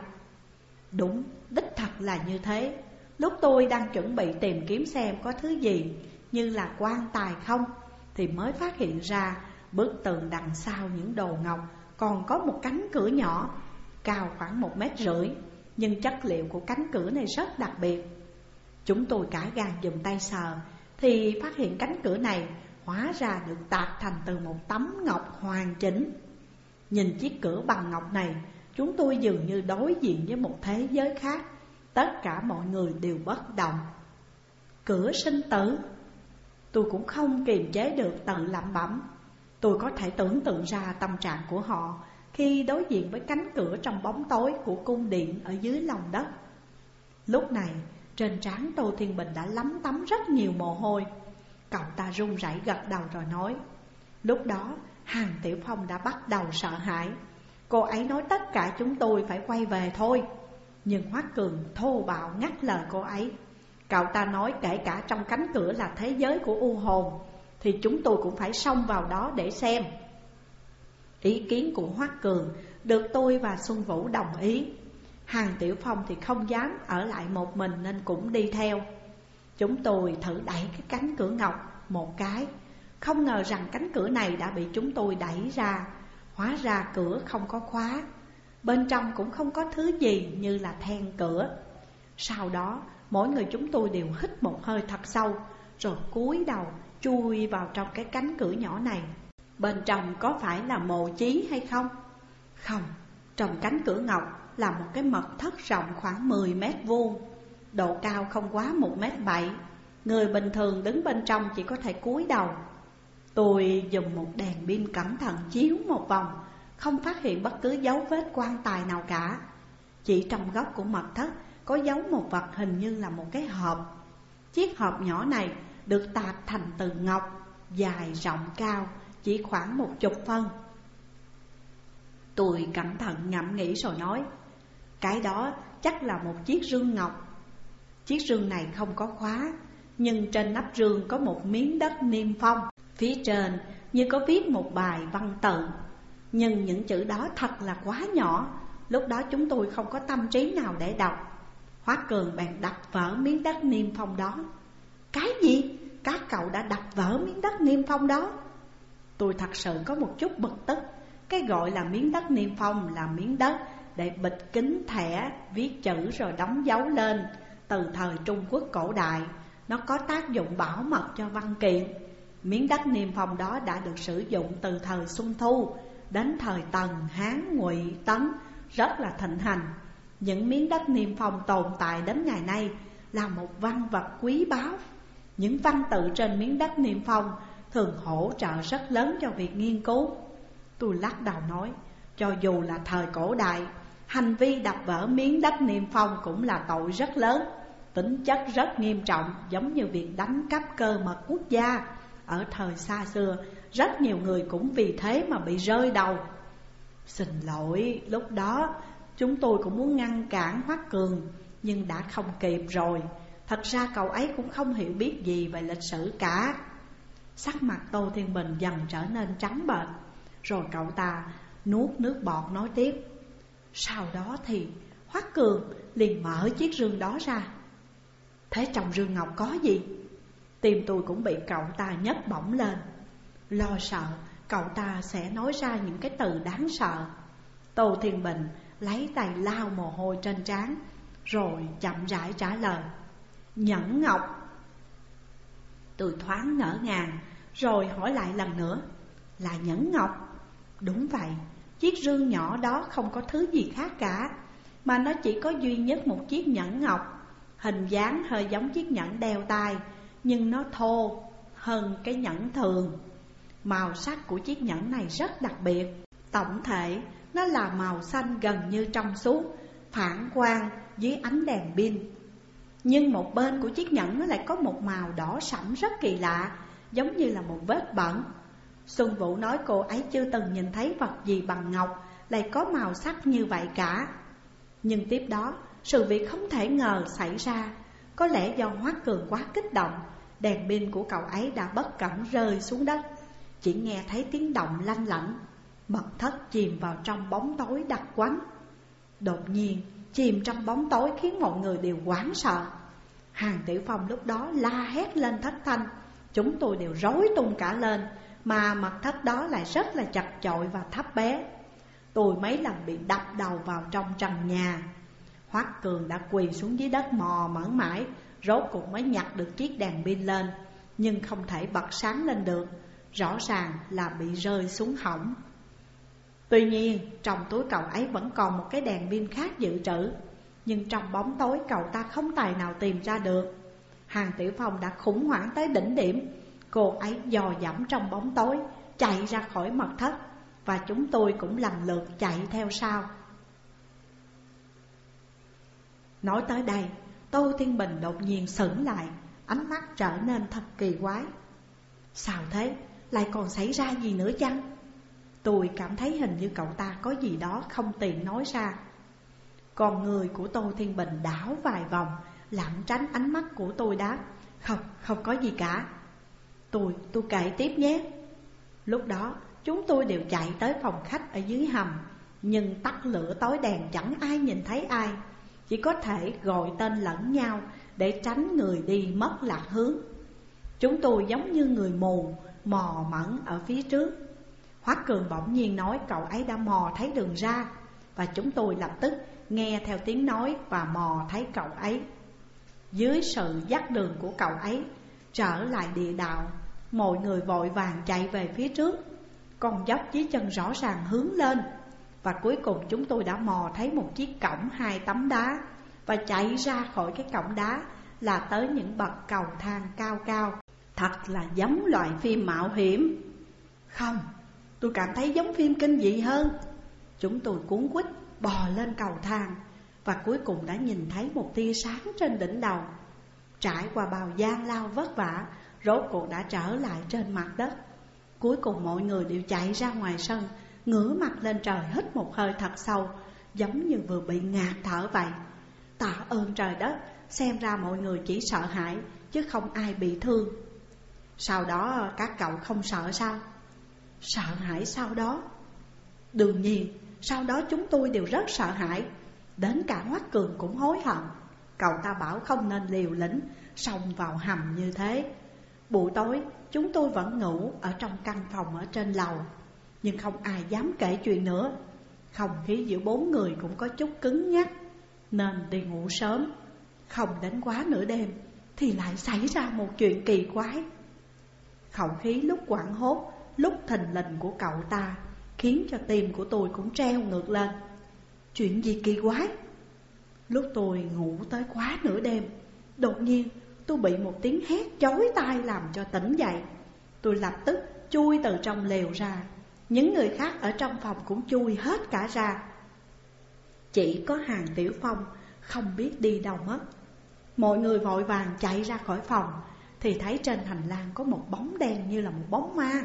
Speaker 1: Đúng, đích thật là như thế. Lúc tôi đang chuẩn bị tìm kiếm xem có thứ gì như là quan tài không Thì mới phát hiện ra bức tường đằng sau những đồ ngọc Còn có một cánh cửa nhỏ cao khoảng một mét rưỡi Nhưng chất liệu của cánh cửa này rất đặc biệt. Chúng tôi cả gan dùng tay sờ thì phát hiện cánh cửa này hóa ra được tạc thành từ một tấm ngọc hoàn chỉnh. Nhìn chiếc cửa bằng ngọc này, Chúng tôi dường như đối diện với một thế giới khác. Tất cả mọi người đều bất động. Cửa sinh tử. Tôi cũng không kiềm chế được tự lẩm bẩm. Tôi có thể tưởng tượng ra tâm trạng của họ Khi đối diện với cánh cửa trong bóng tối của cung điện ở dưới lòng đất. Lúc này trên trán Tô Thiên Bình đã lắm tắm rất nhiều mồ hôi. Cậu ta run rẩy gật đầu rồi nói, Lúc đó, Hàng Tiểu Phong đã bắt đầu sợ hãi. Cô ấy nói tất cả chúng tôi phải quay về thôi. Nhưng Hoác Cường thô bạo ngắt lời cô ấy, Cậu ta nói kể cả trong cánh cửa là thế giới của u hồn, Thì chúng tôi cũng phải xông vào đó để xem. Ý kiến của Hoác Cường được tôi và Xuân Vũ đồng ý. Hàng Tiểu Phong thì không dám ở lại một mình nên cũng đi theo. Chúng tôi thử đẩy cái cánh cửa ngọc một cái. Không ngờ rằng cánh cửa này đã bị chúng tôi đẩy ra. Hóa ra cửa không có khóa. Bên trong cũng không có thứ gì như là then cửa. Sau đó mỗi người chúng tôi đều hít một hơi thật sâu Rồi cúi đầu chui vào trong cái cánh cửa nhỏ này. Bên trong có phải là mồ chí hay không? Không, trong cánh cửa ngọc là một cái mật thất rộng khoảng 10 mét vuông, Độ cao không quá 1 mét 7 Người bình thường đứng bên trong chỉ có thể cúi đầu. Tôi dùng một đèn pin cẩn thận chiếu một vòng, Không phát hiện bất cứ dấu vết quan tài nào cả. Chỉ trong góc của mật thất có dấu một vật hình như là một cái hộp. Chiếc hộp nhỏ này được tạc thành từ ngọc, Dài rộng cao, chỉ khoảng một chục phân. Tôi cẩn thận ngẫm nghĩ rồi nói cái đó chắc là một chiếc rương ngọc. Chiếc rương này không có khóa, Nhưng trên nắp rương có một miếng đất niêm phong. Phía trên như có viết một bài văn tự, Nhưng những chữ đó thật là quá nhỏ. Lúc đó chúng tôi không có tâm trí nào để đọc. Hóa Cường bèn đập vỡ miếng đất niêm phong đó. Cái gì? Các cậu đã đập vỡ miếng đất niêm phong đó. Tôi thật sự có một chút bực tức. Cái gọi là miếng đất niêm phong là miếng đất để bịch kính thẻ, viết chữ rồi đóng dấu lên. Từ thời Trung Quốc cổ đại Nó có tác dụng bảo mật cho văn kiện. Miếng đất niêm phong đó đã được sử dụng từ thời Xuân Thu Đến thời Tần, Hán, Ngụy, Tấn Rất là thịnh hành. Những miếng đất niêm phong tồn tại đến ngày nay Là một văn vật quý báu. Những văn tự trên miếng đất niêm phong Thường hỗ trợ rất lớn cho việc nghiên cứu. Tôi lắc đầu nói Cho dù là thời cổ đại Hành vi đập vỡ miếng đất niêm phong cũng là tội rất lớn, Tính chất rất nghiêm trọng, Giống như việc đánh cắp cơ mật quốc gia. Ở thời xa xưa, Rất nhiều người cũng vì thế mà bị rơi đầu. Xin lỗi, lúc đó, Chúng tôi cũng muốn ngăn cản Hoắc Cường, Nhưng đã không kịp rồi. Thật ra cậu ấy cũng không hiểu biết gì về lịch sử cả. Sắc mặt Tô Thiên Bình dần trở nên trắng bệch. Rồi cậu ta nuốt nước bọt nói tiếp. Sau đó thì Hoắc Cường liền mở chiếc rương đó ra. Thế trong rương ngọc có gì? Tim tôi cũng bị cậu ta nhấc bổng lên. Lo sợ, cậu ta sẽ nói ra những cái từ đáng sợ. Tô Thiên Bình lấy tay lao mồ hôi trên trán, Rồi chậm rãi trả lời. Nhẫn ngọc. Tôi thoáng ngỡ ngàng, Rồi hỏi lại lần nữa. Là nhẫn ngọc. Đúng vậy Chiếc rương nhỏ đó không có thứ gì khác cả, Mà nó chỉ có duy nhất một chiếc nhẫn ngọc, Hình dáng hơi giống chiếc nhẫn đeo tay, Nhưng nó thô hơn cái nhẫn thường. Màu sắc của chiếc nhẫn này rất đặc biệt. Tổng thể, nó là màu xanh gần như trong suốt, Phản quang dưới ánh đèn pin. Nhưng một bên của chiếc nhẫn nó lại có một màu đỏ sẫm rất kỳ lạ, Giống như là một vết bẩn. Xuân Vũ nói cô ấy chưa từng nhìn thấy vật gì bằng ngọc, Lại có màu sắc như vậy cả. Nhưng tiếp đó, sự việc không thể ngờ xảy ra. Có lẽ do Hoác Cường quá kích động, Đèn pin của cậu ấy đã bất cẩn rơi xuống đất. Chỉ nghe thấy tiếng động lanh lảnh, Mật thất chìm vào trong bóng tối đặc quánh. Đột nhiên, chìm trong bóng tối khiến mọi người đều hoảng sợ. Hàng Tiểu Phong lúc đó la hét lên thất thanh, Chúng tôi đều rối tung cả lên mà mặt thách đó lại rất là chặt chội và thấp bé. Tôi mấy lần bị đập đầu vào trong trần nhà. Hoắc Cường đã quỳ xuống dưới đất mò mẫn mãi, Rốt cuộc mới nhặt được chiếc đèn pin lên, Nhưng không thể bật sáng lên được. Rõ ràng là bị rơi xuống hỏng. Tuy nhiên, trong túi cậu ấy vẫn còn một cái đèn pin khác dự trữ, Nhưng trong bóng tối cậu ta không tài nào tìm ra được. Hàng Tiểu Phong đã khủng hoảng tới đỉnh điểm. Cô ấy dò dẫm trong bóng tối Chạy ra khỏi mật thất Và chúng tôi cũng lần lượt chạy theo sau Nói tới đây Tô Thiên Bình đột nhiên sững lại Ánh mắt trở nên thật kỳ quái Sao thế? Lại còn xảy ra gì nữa chăng? Tôi cảm thấy hình như cậu ta có gì đó không tiện nói ra Còn người của Tô Thiên Bình đảo vài vòng Lặng tránh ánh mắt của tôi đáp Không, không có gì cả Tôi, tôi kể tiếp nhé. Lúc đó chúng tôi đều chạy tới phòng khách ở dưới hầm Nhưng tắt lửa tối đèn chẳng ai nhìn thấy ai. Chỉ có thể gọi tên lẫn nhau Để tránh người đi mất lạc hướng. Chúng tôi giống như người mù Mò mẫn ở phía trước. Hoắc Cường bỗng nhiên nói cậu ấy đã mò thấy đường ra Và chúng tôi lập tức nghe theo tiếng nói và mò thấy cậu ấy. Dưới sự dắt đường của cậu ấy trở lại địa đạo. Mọi người vội vàng chạy về phía trước. Con dốc dưới chân rõ ràng hướng lên. Và cuối cùng chúng tôi đã mò thấy một chiếc cổng hai tấm đá. Và chạy ra khỏi cái cổng đá là tới những bậc cầu thang cao cao. Thật là giống loại phim mạo hiểm. Không, Tôi cảm thấy giống phim kinh dị hơn. Chúng tôi cuốn quýt bò lên cầu thang Và cuối cùng đã nhìn thấy một tia sáng trên đỉnh đầu. Trải qua bao gian lao vất vả, Rốt cuộc đã trở lại trên mặt đất. Cuối cùng mọi người đều chạy ra ngoài sân, Ngửa mặt lên trời hít một hơi thật sâu, Giống như vừa bị ngạt thở vậy. Tạ ơn trời đất, Xem ra mọi người chỉ sợ hãi, Chứ không ai bị thương. Sau đó các cậu không sợ sao? Sợ hãi sau đó? Đương nhiên, sau đó chúng tôi đều rất sợ hãi. Đến cả Hoắc Cường cũng hối hận. Cậu ta bảo không nên liều lĩnh Xông vào hầm như thế. Buổi tối, chúng tôi vẫn ngủ Ở trong căn phòng ở trên lầu, Nhưng không ai dám kể chuyện nữa. Không khí giữa bốn người cũng có chút cứng nhắc, Nên đi ngủ sớm. Không đến quá nửa đêm, Thì lại xảy ra một chuyện kỳ quái. Không khí lúc quảng hốt, Lúc thình lình của cậu ta, Khiến cho tim của tôi cũng treo ngược lên. Chuyện gì kỳ quái? Lúc tôi ngủ tới quá nửa đêm, Đột nhiên tôi bị một tiếng hét chói tai làm cho tỉnh dậy. Tôi lập tức chui từ trong lều ra. Những người khác ở trong phòng cũng chui hết cả ra. Chỉ có hàng tiểu phong không biết đi đâu mất. Mọi người vội vàng chạy ra khỏi phòng, Thì thấy trên hành lang có một bóng đen như là một bóng ma.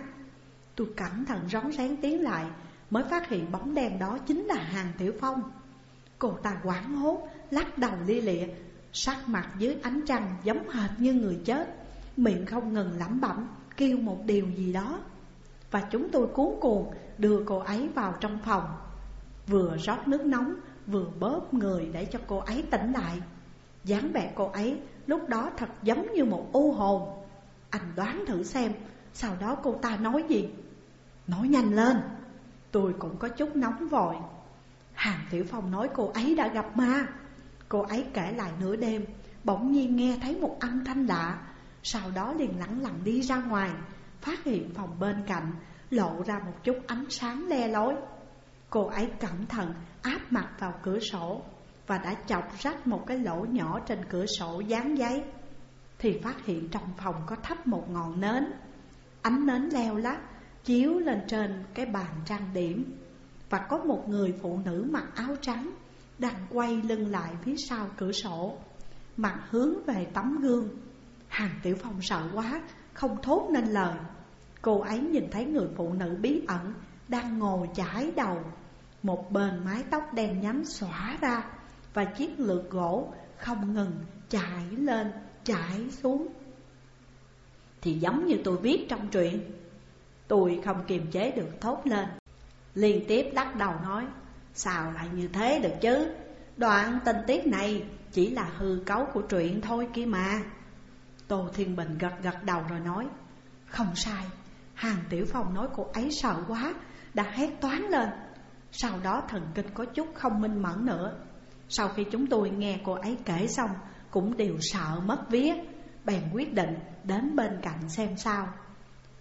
Speaker 1: Tôi cẩn thận rón rén tiến lại, Mới phát hiện bóng đen đó chính là hàng tiểu phong. Cô ta quảng hốt, lắc đầu lia lịa. Sắc mặt dưới ánh trăng giống hệt như người chết. Miệng không ngừng lẩm bẩm Kêu một điều gì đó. Và chúng tôi cuốn cuồng đưa cô ấy vào trong phòng. Vừa rót nước nóng Vừa bóp người để cho cô ấy tỉnh lại. Dáng vẻ cô ấy lúc đó thật giống như một u hồn. Anh đoán thử xem Sau đó cô ta nói gì? Nói nhanh lên. Tôi cũng có chút nóng vội. Hàng Tiểu Phong nói cô ấy đã gặp ma. Cô ấy kể lại nửa đêm, Bỗng nhiên nghe thấy một âm thanh lạ. Sau đó liền lẳng lặng đi ra ngoài, Phát hiện phòng bên cạnh Lộ ra một chút ánh sáng le lối Cô ấy cẩn thận áp mặt vào cửa sổ Và đã chọc rách một cái lỗ nhỏ trên cửa sổ dán giấy, Thì phát hiện trong phòng có thắp một ngọn nến. Ánh nến leo lắc, Chiếu lên trên cái bàn trang điểm. Và có một người phụ nữ mặc áo trắng đang quay lưng lại phía sau cửa sổ, Mặt hướng về tấm gương. Hàng Tiểu Phong sợ quá, Không thốt nên lời. Cô ấy nhìn thấy người phụ nữ bí ẩn Đang ngồi chải đầu. Một bên mái tóc đen nhánh xõa ra Và chiếc lược gỗ không ngừng chảy lên chảy xuống. Thì giống như tôi viết trong truyện, Tôi không kiềm chế được thốt lên. Liên tiếp lắc đầu nói, Sao lại như thế được chứ? Đoạn tình tiết này chỉ là hư cấu của truyện thôi kia mà. Tô Thiên Bình gật gật đầu rồi nói, Không sai, Hàng Tiểu Phong nói cô ấy sợ quá, Đã hét toán lên. Sau đó thần kinh có chút không minh mẫn nữa. Sau khi chúng tôi nghe cô ấy kể xong, Cũng đều sợ mất vía, Bèn quyết định đến bên cạnh xem sao.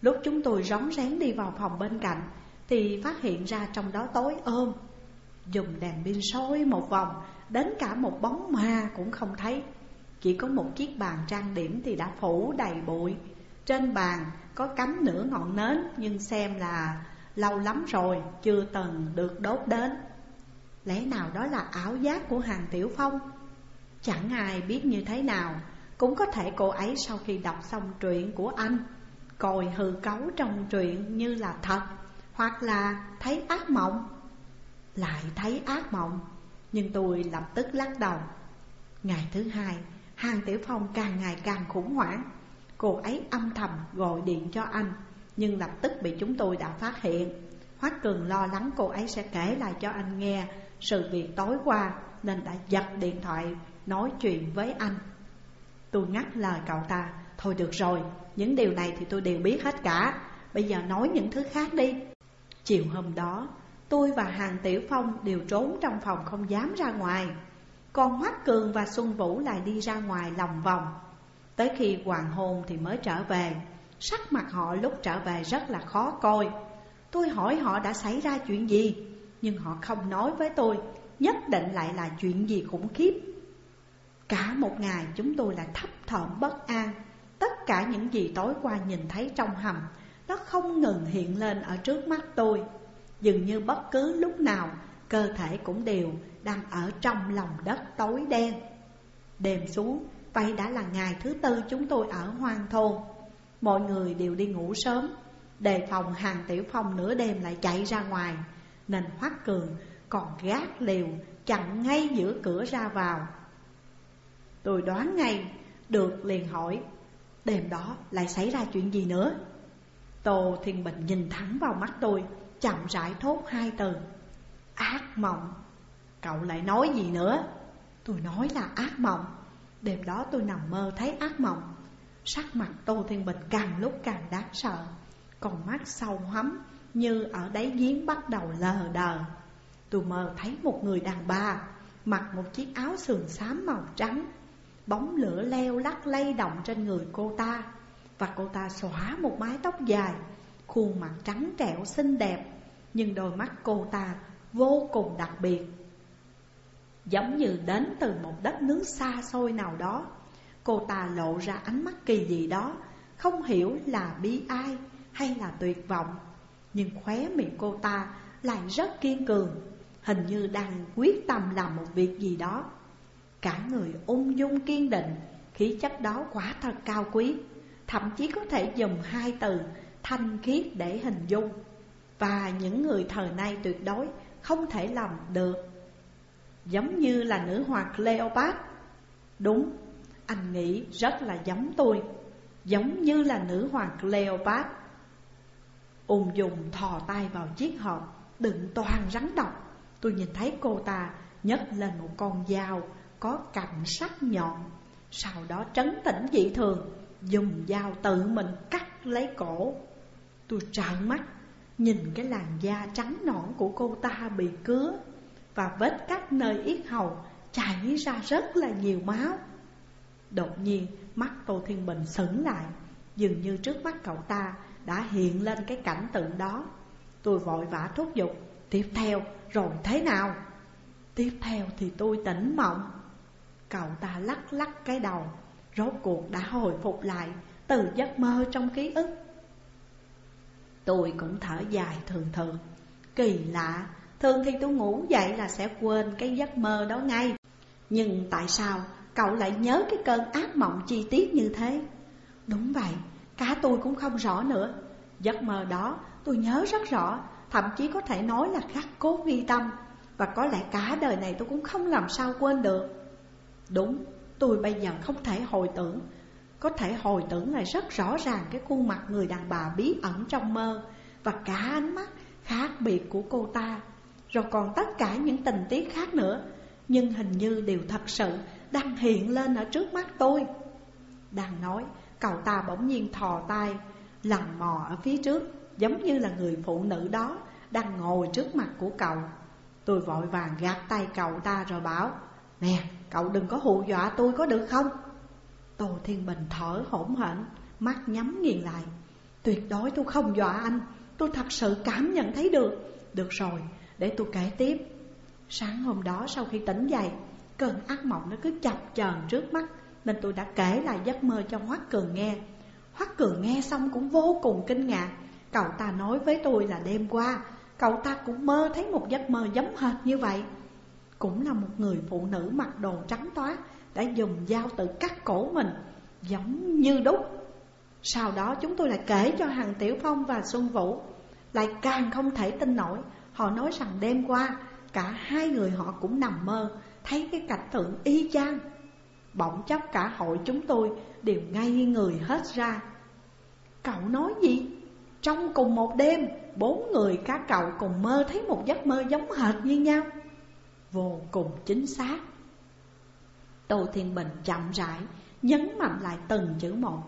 Speaker 1: Lúc chúng tôi rón rén đi vào phòng bên cạnh thì phát hiện ra trong đó tối ôm. Dùng đèn pin soi một vòng, Đến cả một bóng ma cũng không thấy. Chỉ có một chiếc bàn trang điểm thì đã phủ đầy bụi. Trên bàn có cắm nửa ngọn nến, Nhưng xem là lâu lắm rồi, Chưa từng được đốt đến. Lẽ nào đó là ảo giác của hàng tiểu phong? Chẳng ai biết như thế nào. Cũng có thể cô ấy sau khi đọc xong truyện của anh Coi hư cấu trong truyện như là thật. Hoặc là thấy ác mộng lại thấy ác mộng. Nhưng tôi lập tức lắc đầu. Ngày thứ hai Hàng Tiểu Phong càng ngày càng khủng hoảng. Cô ấy âm thầm gọi điện cho anh Nhưng lập tức bị chúng tôi đã phát hiện. Hoắc Cường lo lắng cô ấy sẽ kể lại cho anh nghe Sự việc tối qua Nên đã giật điện thoại nói chuyện với anh. Tôi ngắt lời cậu ta. Thôi được rồi, những điều này thì tôi đều biết hết cả. Bây giờ nói những thứ khác đi. Chiều hôm đó, Tôi và Hàng Tiểu Phong đều trốn trong phòng không dám ra ngoài. Còn Hoắc Cường và Xuân Vũ lại đi ra ngoài lòng vòng. Tới khi hoàng hôn thì mới trở về. Sắc mặt họ lúc trở về rất là khó coi. Tôi hỏi họ đã xảy ra chuyện gì, Nhưng họ không nói với tôi, Nhất định lại là chuyện gì khủng khiếp. Cả một ngày chúng tôi lại thấp thỏm bất an. Tất cả những gì tối qua nhìn thấy trong hầm nó không ngừng hiện lên ở trước mắt tôi. Dường như bất cứ lúc nào cơ thể cũng đều đang ở trong lòng đất tối đen. Đêm xuống, vậy đã là ngày thứ tư chúng tôi ở hoang thôn. Mọi người đều đi ngủ sớm. Đề phòng hàng tiểu phong nửa đêm lại chạy ra ngoài. Nên Hoắc Cường còn gác liều chặn ngay giữa cửa ra vào. Tôi đoán ngay, được liền hỏi Đêm đó lại xảy ra chuyện gì nữa? Tô Thiên Bình nhìn thẳng vào mắt tôi, chậm rãi thốt hai từ. Ác mộng. Cậu lại nói gì nữa? Tôi nói là ác mộng. Đêm đó tôi nằm mơ thấy ác mộng. Sắc mặt Tô Thiên Bình càng lúc càng đáng sợ. Còn mắt sâu hắm như ở đáy giếng bắt đầu lờ đờ. Tôi mơ thấy một người đàn bà, Mặc một chiếc áo sườn xám màu trắng. Bóng lửa leo lắc lay động trên người cô ta. Và cô ta xóa một mái tóc dài, Khuôn mặt trắng trẻo xinh đẹp, Nhưng đôi mắt cô ta vô cùng đặc biệt. Giống như đến từ một đất nước xa xôi nào đó, Cô ta lộ ra ánh mắt kỳ dị đó, Không hiểu là bi ai hay là tuyệt vọng, Nhưng khóe miệng cô ta lại rất kiên cường, Hình như đang quyết tâm làm một việc gì đó. Cả người ung dung kiên định, Khí chất đó quá thật cao quý. Thậm chí có thể dùng hai từ thanh khiết để hình dung. Và những người thời nay tuyệt đối không thể làm được. Giống như là nữ hoàng Cleopat. Đúng, anh nghĩ rất là giống tôi. Giống như là nữ hoàng Cleopat. Ung dùng thò tay vào chiếc hộp Đựng toàn rắn độc. Tôi nhìn thấy cô ta nhấc lên một con dao Có cạnh sắc nhọn Sau đó trấn tĩnh dị thường. Dùng dao tự mình cắt lấy cổ. Tôi trợn mắt, Nhìn cái làn da trắng nõn của cô ta bị cứa Và vết cắt nơi yết hầu chảy ra rất là nhiều máu. Đột nhiên, mắt Tô Thiên Bình sững lại, Dường như trước mắt cậu ta đã hiện lên cái cảnh tượng đó. Tôi vội vã thúc giục, Tiếp theo, rồi thế nào? Tiếp theo thì tôi tỉnh mộng. Cậu ta lắc lắc cái đầu Rốt cuộc đã hồi phục lại Từ giấc mơ trong ký ức. Tôi cũng thở dài thường thường. Kỳ lạ Thường thì tôi ngủ dậy là sẽ quên cái giấc mơ đó ngay. Nhưng tại sao cậu lại nhớ cái cơn ác mộng chi tiết như thế? Đúng vậy, cả tôi cũng không rõ nữa. Giấc mơ đó tôi nhớ rất rõ Thậm chí có thể nói là khắc cốt ghi tâm. Và có lẽ cả đời này tôi cũng không làm sao quên được. Đúng, tôi bây giờ không thể hồi tưởng. Có thể hồi tưởng lại rất rõ ràng cái khuôn mặt người đàn bà bí ẩn trong mơ Và cả ánh mắt khác biệt của cô ta. Rồi còn tất cả những tình tiết khác nữa Nhưng hình như đều thật sự đang hiện lên ở trước mắt tôi. Đang nói, cậu ta bỗng nhiên thò tay Lằn mò ở phía trước Giống như là người phụ nữ đó Đang ngồi trước mặt của cậu. Tôi vội vàng gạt tay cậu ta rồi bảo Nè, cậu đừng có hù dọa tôi có được không? Tô Thiên Bình thở hổn hển Mắt nhắm nghiền lại. Tuyệt đối tôi không dọa anh. Tôi thật sự cảm nhận thấy được. Được rồi, để tôi kể tiếp. Sáng hôm đó sau khi tỉnh dậy Cơn ác mộng nó cứ chập chờn trước mắt Nên tôi đã kể lại giấc mơ cho Hoắc Cường nghe. Hoắc Cường nghe xong cũng vô cùng kinh ngạc. Cậu ta nói với tôi là đêm qua Cậu ta cũng mơ thấy một giấc mơ giống hệt như vậy. Cũng là một người phụ nữ mặc đồ trắng toát Đã dùng dao tự cắt cổ mình Giống như đúc. Sau đó chúng tôi lại kể cho Hằng Tiểu Phong và Xuân Vũ. Lại càng không thể tin nổi Họ nói rằng đêm qua Cả hai người họ cũng nằm mơ Thấy cái cảnh tượng y chang. Bỗng chốc cả hội chúng tôi đều ngay người hết ra. Cậu nói gì? Trong cùng một đêm, bốn người các cậu cùng mơ thấy một giấc mơ giống hệt như nhau. Vô cùng chính xác. Tô Thiên Bình chậm rãi, nhấn mạnh lại từng chữ một.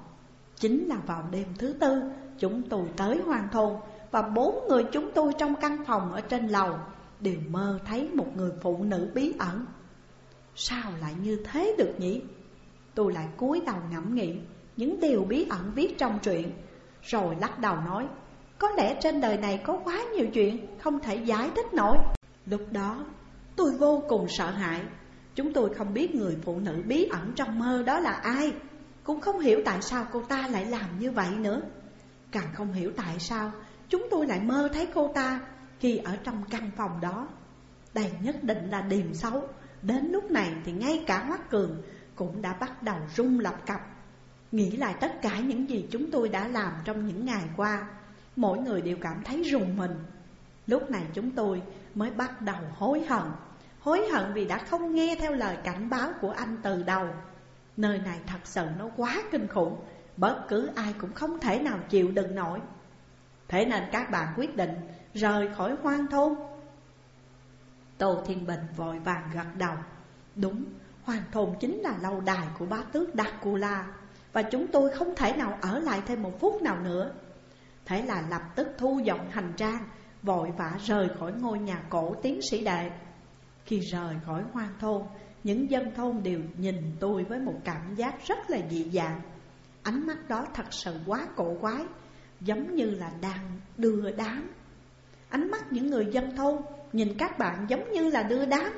Speaker 1: Chính là vào đêm thứ tư, chúng tôi tới hoàng thôn Và bốn người chúng tôi trong căn phòng ở trên lầu Đều mơ thấy một người phụ nữ bí ẩn. Sao lại như thế được nhỉ? Tôi lại cúi đầu ngẫm nghĩ những điều bí ẩn viết trong truyện Rồi lắc đầu nói Có lẽ trên đời này có quá nhiều chuyện không thể giải thích nổi. Lúc đó tôi vô cùng sợ hãi. Chúng tôi không biết người phụ nữ bí ẩn trong mơ đó là ai. Cũng không hiểu tại sao cô ta lại làm như vậy nữa. Càng không hiểu tại sao, chúng tôi lại mơ thấy cô ta khi ở trong căn phòng đó. Đây nhất định là điềm xấu. Đến lúc này thì ngay cả Hoắc Cường cũng đã bắt đầu rung lập cập. Nghĩ lại tất cả những gì chúng tôi đã làm trong những ngày qua, Mỗi người đều cảm thấy rùng mình. Lúc này chúng tôi mới bắt đầu hối hận. Hối hận vì đã không nghe theo lời cảnh báo của anh từ đầu. Nơi này thật sự nó quá kinh khủng Bất cứ ai cũng không thể nào chịu đựng nổi. Thế nên các bạn quyết định rời khỏi hoang thôn. Tô Thiên Bình vội vàng gật đầu. Đúng, Hoàng thôn chính là lâu đài của bá tước Dracula Và chúng tôi không thể nào ở lại thêm một phút nào nữa. Thế là lập tức thu dọn hành trang Vội vã rời khỏi ngôi nhà cổ tiến sĩ đệ Khi rời khỏi hoang thôn, Những dân thôn đều nhìn tôi với một cảm giác rất là dị dạng. Ánh mắt đó thật sự quá cổ quái, Giống như là đang đưa đám. Ánh mắt những người dân thôn Nhìn các bạn giống như là đưa đám.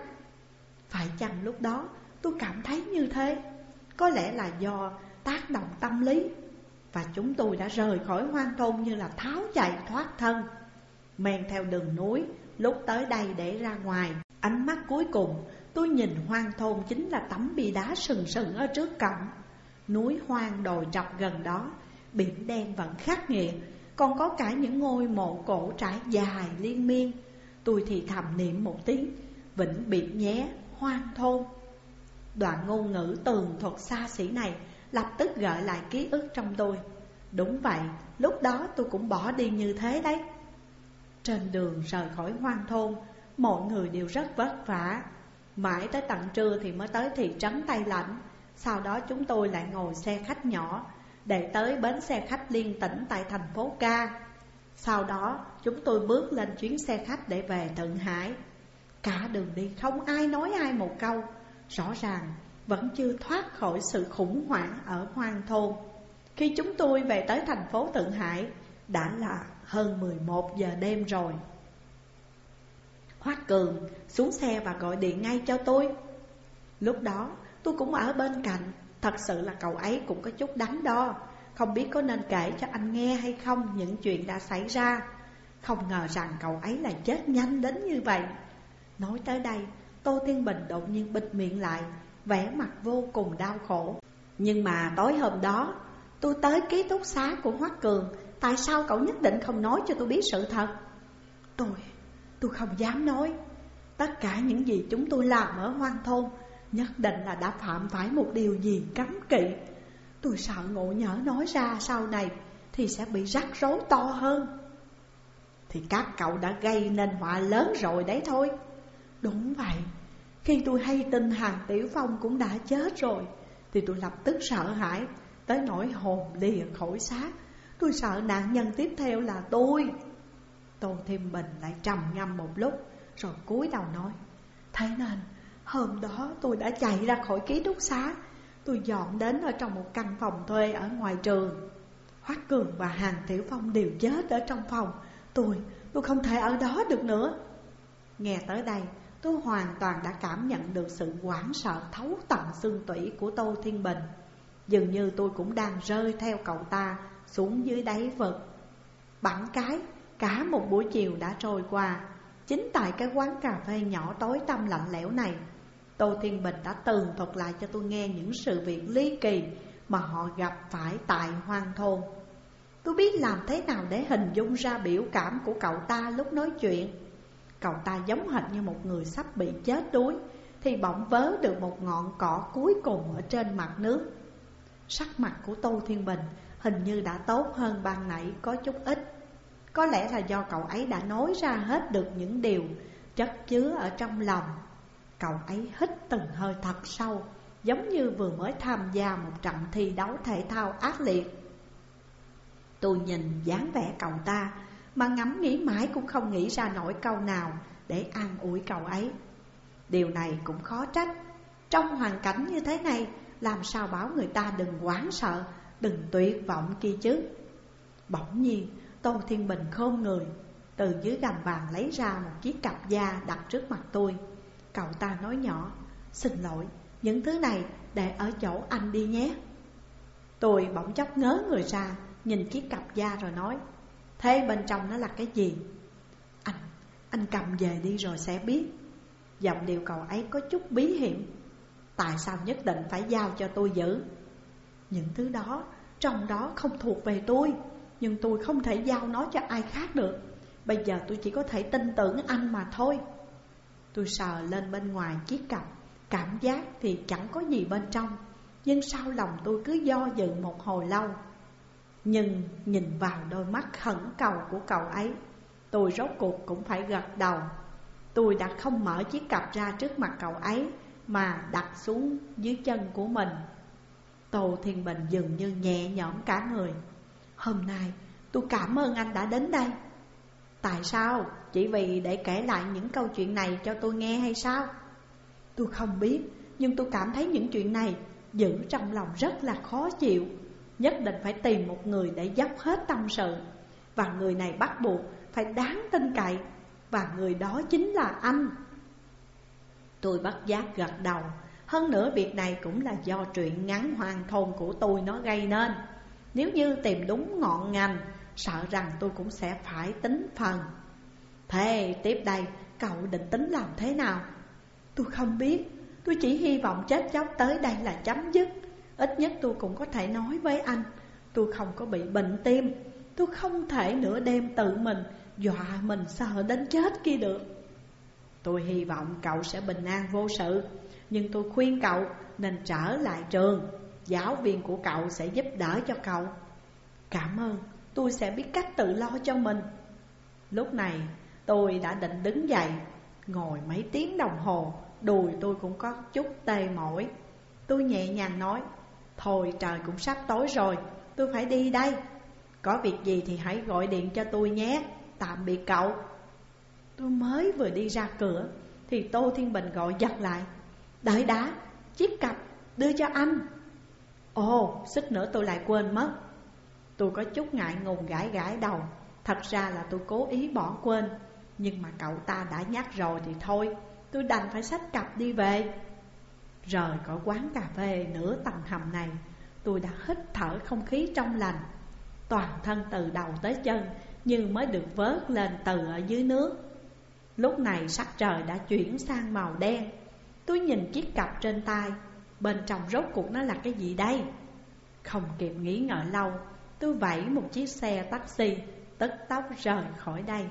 Speaker 1: Phải chăng lúc đó tôi cảm thấy như thế? Có lẽ là do tác động tâm lý, Và chúng tôi đã rời khỏi hoang thôn như là tháo chạy thoát thân. Men theo đường núi Lúc tới đây để ra ngoài. Ánh mắt cuối cùng tôi nhìn hoang thôn chính là tấm bia đá sừng sừng ở trước cổng. Núi hoang đồi trọc gần đó Biển đen vẫn khắc nghiệt. Còn có cả những ngôi mộ cổ trải dài liên miên. Tôi thì thầm niệm một tiếng Vĩnh biệt nhé hoang thôn. Đoạn ngôn ngữ tường thuật xa xỉ này Lập tức gợi lại ký ức trong tôi. Đúng vậy, lúc đó tôi cũng bỏ đi như thế đấy. Trên đường rời khỏi hoang thôn, Mọi người đều rất vất vả. Mãi tới tận trưa thì mới tới thị trấn Tây Lãnh. Sau đó chúng tôi lại ngồi xe khách nhỏ, Để tới bến xe khách liên tỉnh tại thành phố Ca. Sau đó, chúng tôi bước lên chuyến xe khách để về Thượng Hải. Cả đường đi không ai nói ai một câu. Rõ ràng, vẫn chưa thoát khỏi sự khủng hoảng ở hoang thôn. Khi chúng tôi về tới thành phố Thượng Hải, Đã là hơn 11 giờ đêm rồi. Hoác Cường xuống xe và gọi điện ngay cho tôi. Lúc đó, tôi cũng ở bên cạnh. Thật sự là cậu ấy cũng có chút đắn đo. Không biết có nên kể cho anh nghe hay không những chuyện đã xảy ra. Không ngờ rằng cậu ấy lại chết nhanh đến như vậy. Nói tới đây, Tô Thiên Bình đột nhiên bịt miệng lại, vẻ mặt vô cùng đau khổ. Nhưng mà tối hôm đó, Tôi tới ký túc xá của Hoắc Cường Tại sao cậu nhất định không nói cho tôi biết sự thật? Tôi, tôi không dám nói. Tất cả những gì chúng tôi làm ở hoang thôn Nhất định là đã phạm phải một điều gì cấm kỵ. Tôi sợ ngộ nhỡ nói ra sau này Thì sẽ bị rắc rối to hơn. Thì các cậu đã gây nên họa lớn rồi đấy thôi. Đúng vậy Khi tôi hay tin Hàng Tiểu Phong cũng đã chết rồi Thì tôi lập tức sợ hãi Tới nỗi hồn lìa khỏi xác. Tôi sợ nạn nhân tiếp theo là tôi. Tô thiên Bình lại trầm ngâm một lúc Rồi cúi đầu nói Thế nên hôm đó tôi đã chạy ra khỏi ký túc xá. Tôi dọn đến ở trong một căn phòng thuê ở ngoài trường. Hoắc Cường và Hàng Tiểu Phong đều chết ở trong phòng. Tôi, tôi không thể ở đó được nữa. Nghe tới đây Tôi hoàn toàn đã cảm nhận được sự hoảng sợ thấu tận xương tủy của Tô Thiên Bình. Dường như tôi cũng đang rơi theo cậu ta xuống dưới đáy vực. Bẵng cái, cả một buổi chiều đã trôi qua. Chính tại cái quán cà phê nhỏ tối tăm lạnh lẽo này Tô Thiên Bình đã tường thuật lại cho tôi nghe những sự việc ly kỳ Mà họ gặp phải tại hoang thôn. Tôi biết làm thế nào để hình dung ra biểu cảm của cậu ta lúc nói chuyện. Cậu ta giống hệt như một người sắp bị chết đuối Thì bỗng vớ được một ngọn cỏ cuối cùng ở trên mặt nước. Sắc mặt của Tô Thiên Bình hình như đã tốt hơn ban nãy, có chút ít. Có lẽ là do cậu ấy đã nói ra hết được những điều chất chứa ở trong lòng. Cậu ấy hít từng hơi thật sâu, Giống như vừa mới tham gia một trận thi đấu thể thao ác liệt. Tôi nhìn dáng vẻ cậu ta, mà ngẫm nghĩ mãi cũng không nghĩ ra nổi câu nào Để an ủi cậu ấy. Điều này cũng khó trách. Trong hoàn cảnh như thế này, Làm sao bảo người ta đừng quán sợ Đừng tuyệt vọng kia chứ. Bỗng nhiên Tô Thiên Bình khôn người Từ dưới gầm bàn lấy ra một chiếc cặp da đặt trước mặt tôi. Cậu ta nói nhỏ Xin lỗi Những thứ này để ở chỗ anh đi nhé. Tôi bỗng chốc ngớ người ra Nhìn chiếc cặp da rồi nói Thế bên trong nó là cái gì? Anh, anh cầm về đi rồi sẽ biết. Giọng điệu cậu ấy có chút bí hiểm. Tại sao nhất định phải giao cho tôi giữ? Những thứ đó, trong đó không thuộc về tôi Nhưng tôi không thể giao nó cho ai khác được. Bây giờ tôi chỉ có thể tin tưởng anh mà thôi. Tôi sờ lên bên ngoài chiếc cặp Cảm giác thì chẳng có gì bên trong Nhưng sau lòng tôi cứ do dự một hồi lâu. Nhưng nhìn vào đôi mắt khẩn cầu của cậu ấy Tôi rốt cuộc cũng phải gật đầu. Tôi đã không mở chiếc cặp ra trước mặt cậu ấy mà đặt xuống dưới chân của mình. Tô Thiên Bình dường như nhẹ nhõm cả người. Hôm nay, tôi cảm ơn anh đã đến đây. Tại sao? Chỉ vì để kể lại những câu chuyện này cho tôi nghe hay sao? Tôi không biết, Nhưng tôi cảm thấy những chuyện này Giữ trong lòng rất là khó chịu. Nhất định phải tìm một người để dốc hết tâm sự. Và người này bắt buộc phải đáng tin cậy. Và người đó chính là anh. Tôi bắt giác gật đầu. Hơn nữa, việc này cũng là do chuyện ngắn hoàng thôn của tôi nó gây nên. Nếu như tìm đúng ngọn ngành, Sợ rằng tôi cũng sẽ phải tính phần. Thế tiếp đây, cậu định tính làm thế nào? Tôi không biết. Tôi chỉ hy vọng chết chóc tới đây là chấm dứt. Ít nhất tôi cũng có thể nói với anh, Tôi không có bị bệnh tim. Tôi không thể nửa đêm tự mình Dọa mình sợ đến chết kia được. Tôi hy vọng cậu sẽ bình an vô sự. Nhưng tôi khuyên cậu nên trở lại trường. Giáo viên của cậu sẽ giúp đỡ cho cậu. Cảm ơn, tôi sẽ biết cách tự lo cho mình. Lúc này tôi đã định đứng dậy Ngồi mấy tiếng đồng hồ Đùi tôi cũng có chút tê mỏi. Tôi nhẹ nhàng nói Thôi trời cũng sắp tối rồi Tôi phải đi đây. Có việc gì thì hãy gọi điện cho tôi nhé Tạm biệt cậu. Tôi mới vừa đi ra cửa Thì Tô Thiên Bình gọi giật lại. Đợi đã, chiếc cặp đưa cho anh. Ồ, xích nữa tôi lại quên mất. Tôi có chút ngại ngùng gãi gãi đầu. Thật ra là tôi cố ý bỏ quên. Nhưng mà cậu ta đã nhắc rồi thì thôi Tôi đành phải xách cặp đi về. Rời khỏi quán cà phê nửa tầng hầm này Tôi đã hít thở không khí trong lành. Toàn thân từ đầu tới chân Như mới được vớt lên từ ở dưới nước. Lúc này sắc trời đã chuyển sang màu đen. Tôi nhìn chiếc cặp trên tay. Bên trong rốt cuộc nó là cái gì đây? Không kịp nghĩ ngợi lâu, Tôi vẫy một chiếc xe taxi, Tức tốc rời khỏi đây.